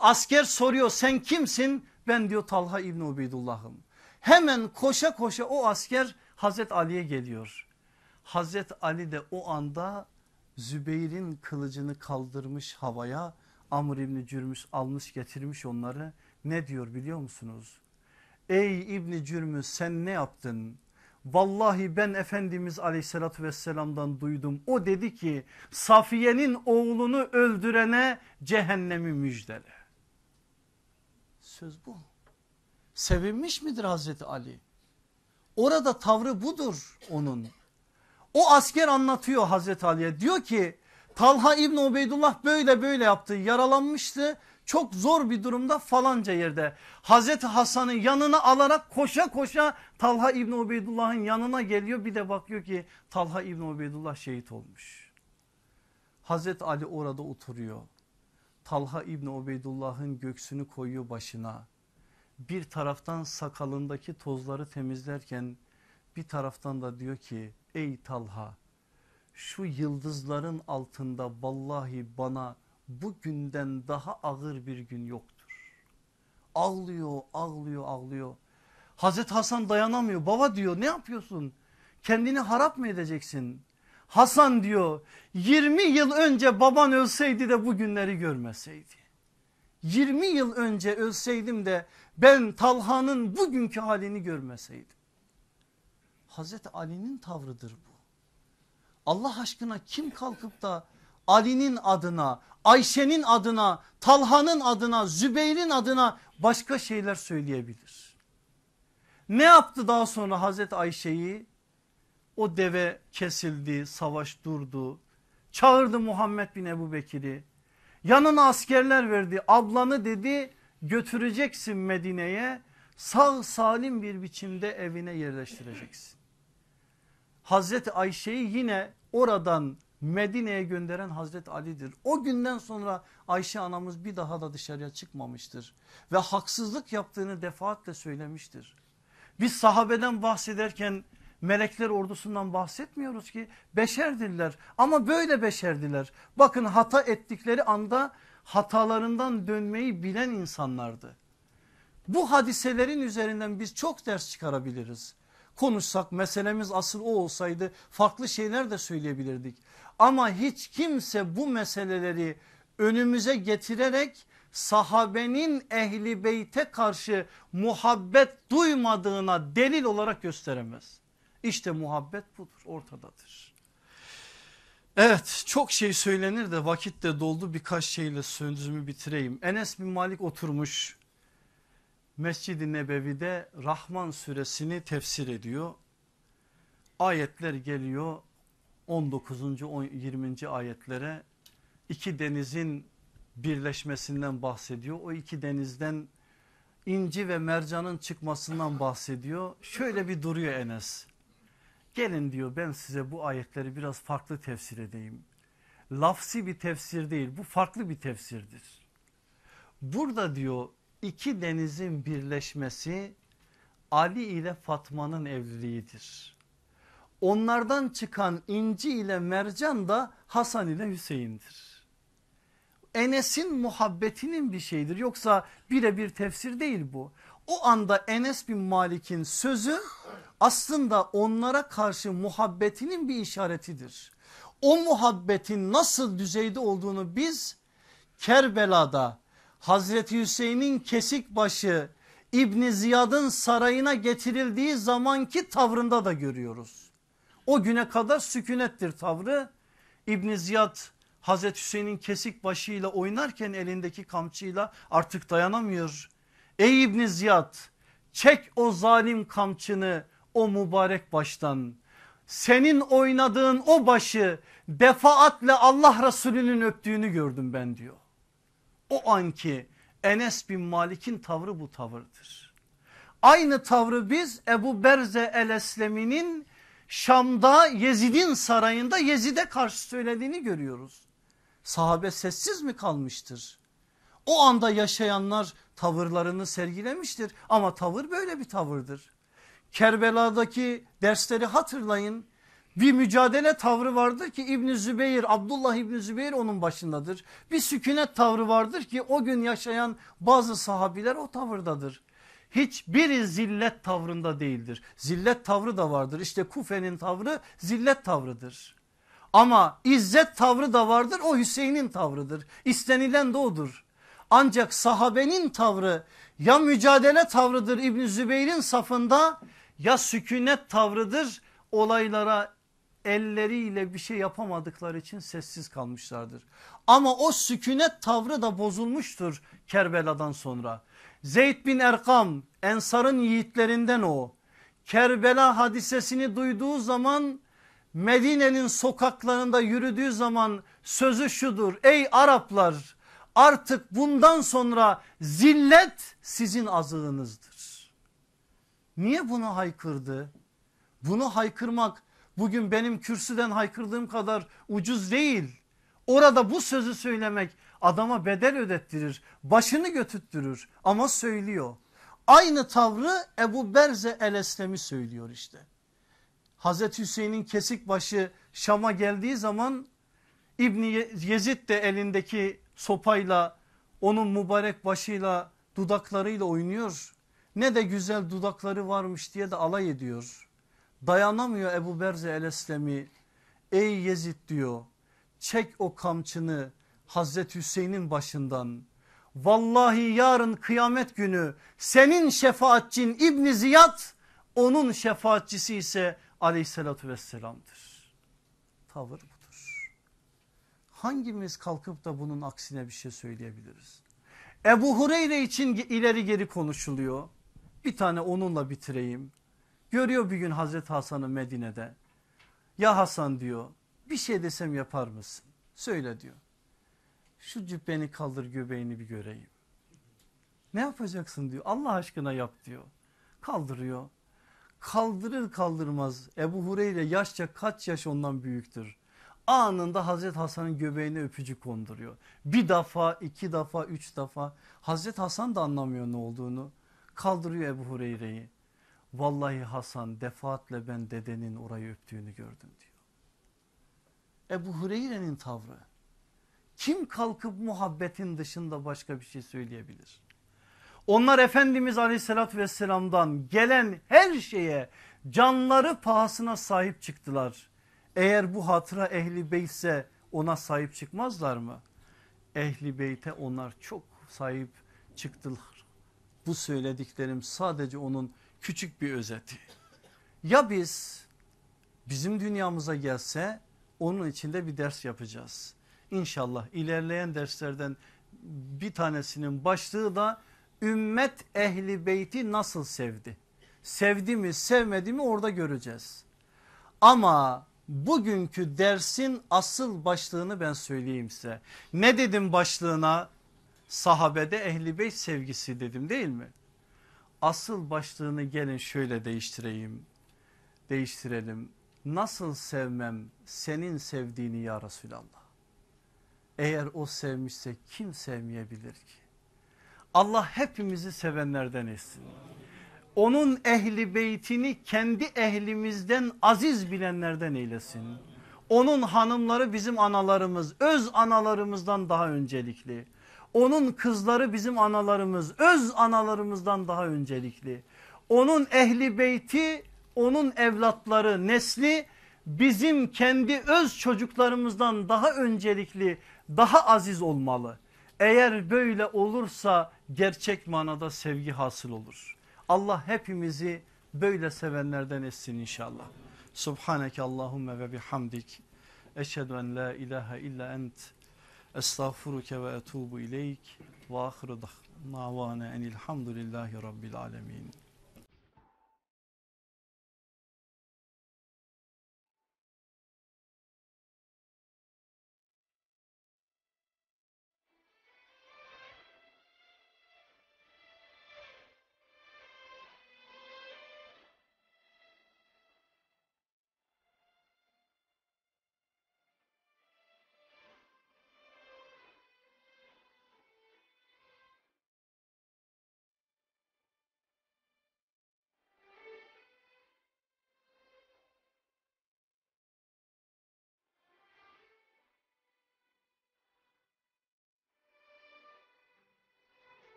Asker soruyor sen kimsin? Ben diyor Talha İbni Ubeydullah'ım. Hemen koşa koşa o asker Hazret Ali'ye geliyor. Hazret Ali de o anda Zübeyir'in kılıcını kaldırmış havaya Amr İbni Cürmüs almış getirmiş onları ne diyor biliyor musunuz? Ey İbni Cürmüs sen ne yaptın? Vallahi ben Efendimiz aleyhissalatü vesselamdan duydum. O dedi ki Safiye'nin oğlunu öldürene cehennemi müjdele. Söz bu. Sevinmiş midir Hazreti Ali? Orada tavrı budur onun. O asker anlatıyor Hazreti Ali'ye diyor ki Talha İbni Ubeydullah böyle böyle yaptı yaralanmıştı çok zor bir durumda falanca yerde. Hazreti Hasan'ı yanına alarak koşa koşa Talha İbni Ubeydullah'ın yanına geliyor bir de bakıyor ki Talha İbni Ubeydullah şehit olmuş. Hazreti Ali orada oturuyor. Talha İbni Ubeydullah'ın göksünü koyuyor başına. Bir taraftan sakalındaki tozları temizlerken bir taraftan da diyor ki ey Talha şu yıldızların altında vallahi bana bugünden daha ağır bir gün yoktur. Ağlıyor ağlıyor ağlıyor. Hazreti Hasan dayanamıyor baba diyor ne yapıyorsun kendini harap mı edeceksin? Hasan diyor 20 yıl önce baban ölseydi de bu günleri görmeseydi. 20 yıl önce ölseydim de ben Talha'nın bugünkü halini görmeseydim. Hazreti Ali'nin tavrıdır bu. Allah aşkına kim kalkıp da Ali'nin adına, Ayşe'nin adına, Talha'nın adına, Zübeyir'in adına başka şeyler söyleyebilir. Ne yaptı daha sonra Hazreti Ayşe'yi? O deve kesildi, savaş durdu. Çağırdı Muhammed bin Ebu Bekir'i. Yanına askerler verdi. Ablanı dedi götüreceksin Medine'ye. Sağ salim bir biçimde evine yerleştireceksin. Hazreti Ayşe'yi yine oradan Medine'ye gönderen Hazreti Ali'dir. O günden sonra Ayşe anamız bir daha da dışarıya çıkmamıştır. Ve haksızlık yaptığını defaatle söylemiştir. Biz sahabeden bahsederken melekler ordusundan bahsetmiyoruz ki beşerdirler ama böyle beşerdiler. Bakın hata ettikleri anda hatalarından dönmeyi bilen insanlardı. Bu hadiselerin üzerinden biz çok ders çıkarabiliriz. Konuşsak meselemiz asıl o olsaydı farklı şeyler de söyleyebilirdik. Ama hiç kimse bu meseleleri önümüze getirerek sahabenin ehli beyte karşı muhabbet duymadığına delil olarak gösteremez. İşte muhabbet budur ortadadır. Evet çok şey söylenir de vakit de doldu birkaç şeyle sözümü bitireyim. Enes bin Malik oturmuş Mescid-i Nebevi'de Rahman suresini tefsir ediyor. Ayetler geliyor 19. 20. ayetlere iki denizin birleşmesinden bahsediyor. O iki denizden inci ve mercanın çıkmasından bahsediyor. Şöyle bir duruyor Enes. Gelin diyor ben size bu ayetleri biraz farklı tefsir edeyim. Lafsi bir tefsir değil bu farklı bir tefsirdir. Burada diyor iki denizin birleşmesi Ali ile Fatma'nın evliliğidir. Onlardan çıkan inci ile mercan da Hasan ile Hüseyin'dir. Enes'in muhabbetinin bir şeyidir yoksa birebir tefsir değil bu. O anda Enes bin Malik'in sözü aslında onlara karşı muhabbetinin bir işaretidir. O muhabbetin nasıl düzeyde olduğunu biz Kerbela'da Hazreti Hüseyin'in kesik başı İbni Ziyad'ın sarayına getirildiği zamanki tavrında da görüyoruz. O güne kadar sükunettir tavrı. İbni Ziyad Hazreti Hüseyin'in kesik başıyla oynarken elindeki kamçıyla artık dayanamıyor. Ey İbni Ziyad çek o zalim kamçını o mübarek baştan. Senin oynadığın o başı defaatle Allah Resulü'nün öptüğünü gördüm ben diyor. O anki Enes bin Malik'in tavrı bu tavırdır. Aynı tavrı biz Ebu Berze el Eslemi'nin Şam'da Yezid'in sarayında Yezid'e karşı söylediğini görüyoruz. Sahabe sessiz mi kalmıştır? O anda yaşayanlar tavırlarını sergilemiştir ama tavır böyle bir tavırdır. Kerbela'daki dersleri hatırlayın. Bir mücadele tavrı vardır ki İbn Zübeyir Abdullah İbn Zübeyir onun başındadır. Bir sükunet tavrı vardır ki o gün yaşayan bazı sahabiler o tavırdadır. Hiçbiri zillet tavrında değildir. Zillet tavrı da vardır. İşte Kufe'nin tavrı zillet tavrıdır. Ama izzet tavrı da vardır o Hüseyin'in tavrıdır. İstenilen de odur. Ancak sahabenin tavrı ya mücadele tavrıdır İbn Zübeyir'in safında ya sükunet tavrıdır olaylara elleriyle bir şey yapamadıkları için sessiz kalmışlardır. Ama o sükunet tavrı da bozulmuştur Kerbela'dan sonra. Zeyd bin Erkam Ensar'ın yiğitlerinden o. Kerbela hadisesini duyduğu zaman Medine'nin sokaklarında yürüdüğü zaman sözü şudur. Ey Araplar artık bundan sonra zillet sizin azığınızdır. Niye bunu haykırdı? Bunu haykırmak bugün benim kürsüden haykırdığım kadar ucuz değil. Orada bu sözü söylemek adama bedel ödettirir, başını götüttürür ama söylüyor. Aynı tavrı Ebu Berze el Eslemi söylüyor işte. Hazreti Hüseyin'in kesik başı Şam'a geldiği zaman İbni Yezid de elindeki sopayla onun mübarek başıyla dudaklarıyla oynuyor. Ne de güzel dudakları varmış diye de alay ediyor. Dayanamıyor Ebu Berze el Eslemi. Ey Yezid diyor çek o kamçını Hazreti Hüseyin'in başından. Vallahi yarın kıyamet günü senin şefaatçin İbni Ziyad onun şefaatçisi ise aleyhissalatü vesselam'dır. Tavır. Hangimiz kalkıp da bunun aksine bir şey söyleyebiliriz? Ebu Hureyre için ileri geri konuşuluyor. Bir tane onunla bitireyim. Görüyor bir gün Hazreti Hasan'ı Medine'de. Ya Hasan diyor bir şey desem yapar mısın? Söyle diyor. Şu cübbeni kaldır göbeğini bir göreyim. Ne yapacaksın diyor. Allah aşkına yap diyor. Kaldırıyor. Kaldırır kaldırmaz Ebu Hureyre yaşça kaç yaş ondan büyüktür. Anında Hazreti Hasan'ın göbeğine öpücük konduruyor. Bir defa, iki defa, üç defa. Hazreti Hasan da anlamıyor ne olduğunu. Kaldırıyor Ebu Hureyre'yi. Vallahi Hasan defaatle ben dedenin orayı öptüğünü gördüm diyor. Ebu Hureyre'nin tavrı. Kim kalkıp muhabbetin dışında başka bir şey söyleyebilir? Onlar Efendimiz aleyhissalatü vesselamdan gelen her şeye canları pahasına sahip çıktılar. Eğer bu hatıra ehli beytse ona sahip çıkmazlar mı? Ehli beyte onlar çok sahip çıktılar. Bu söylediklerim sadece onun küçük bir özeti. Ya biz bizim dünyamıza gelse onun içinde bir ders yapacağız. İnşallah ilerleyen derslerden bir tanesinin başlığı da ümmet ehli beyti nasıl sevdi? Sevdi mi sevmedi mi orada göreceğiz. Ama bugünkü dersin asıl başlığını ben söyleyeyim size. Ne dedim başlığına? Sahabede ehli beyt sevgisi dedim değil mi? Asıl başlığını gelin şöyle değiştireyim. Değiştirelim. Nasıl sevmem senin sevdiğini ya Resulallah. Eğer o sevmişse kim sevmeyebilir ki? Allah hepimizi sevenlerden etsin. Onun ehli beytini kendi ehlimizden aziz bilenlerden eylesin. Onun hanımları bizim analarımız, öz analarımızdan daha öncelikli. Onun kızları bizim analarımız, öz analarımızdan daha öncelikli. Onun ehli beyti onun evlatları, nesli bizim kendi öz çocuklarımızdan daha öncelikli, daha aziz olmalı. Eğer böyle olursa gerçek manada sevgi hasıl olur. Allah hepimizi böyle sevenlerden etsin inşallah. Subhaneke Allahümme ve bihamdik. Eşhedü en la ilahe illa ent. Estağfuruke ve etubu ileyk. Ve ahiru davana enilhamdülillahi rabbil alemin.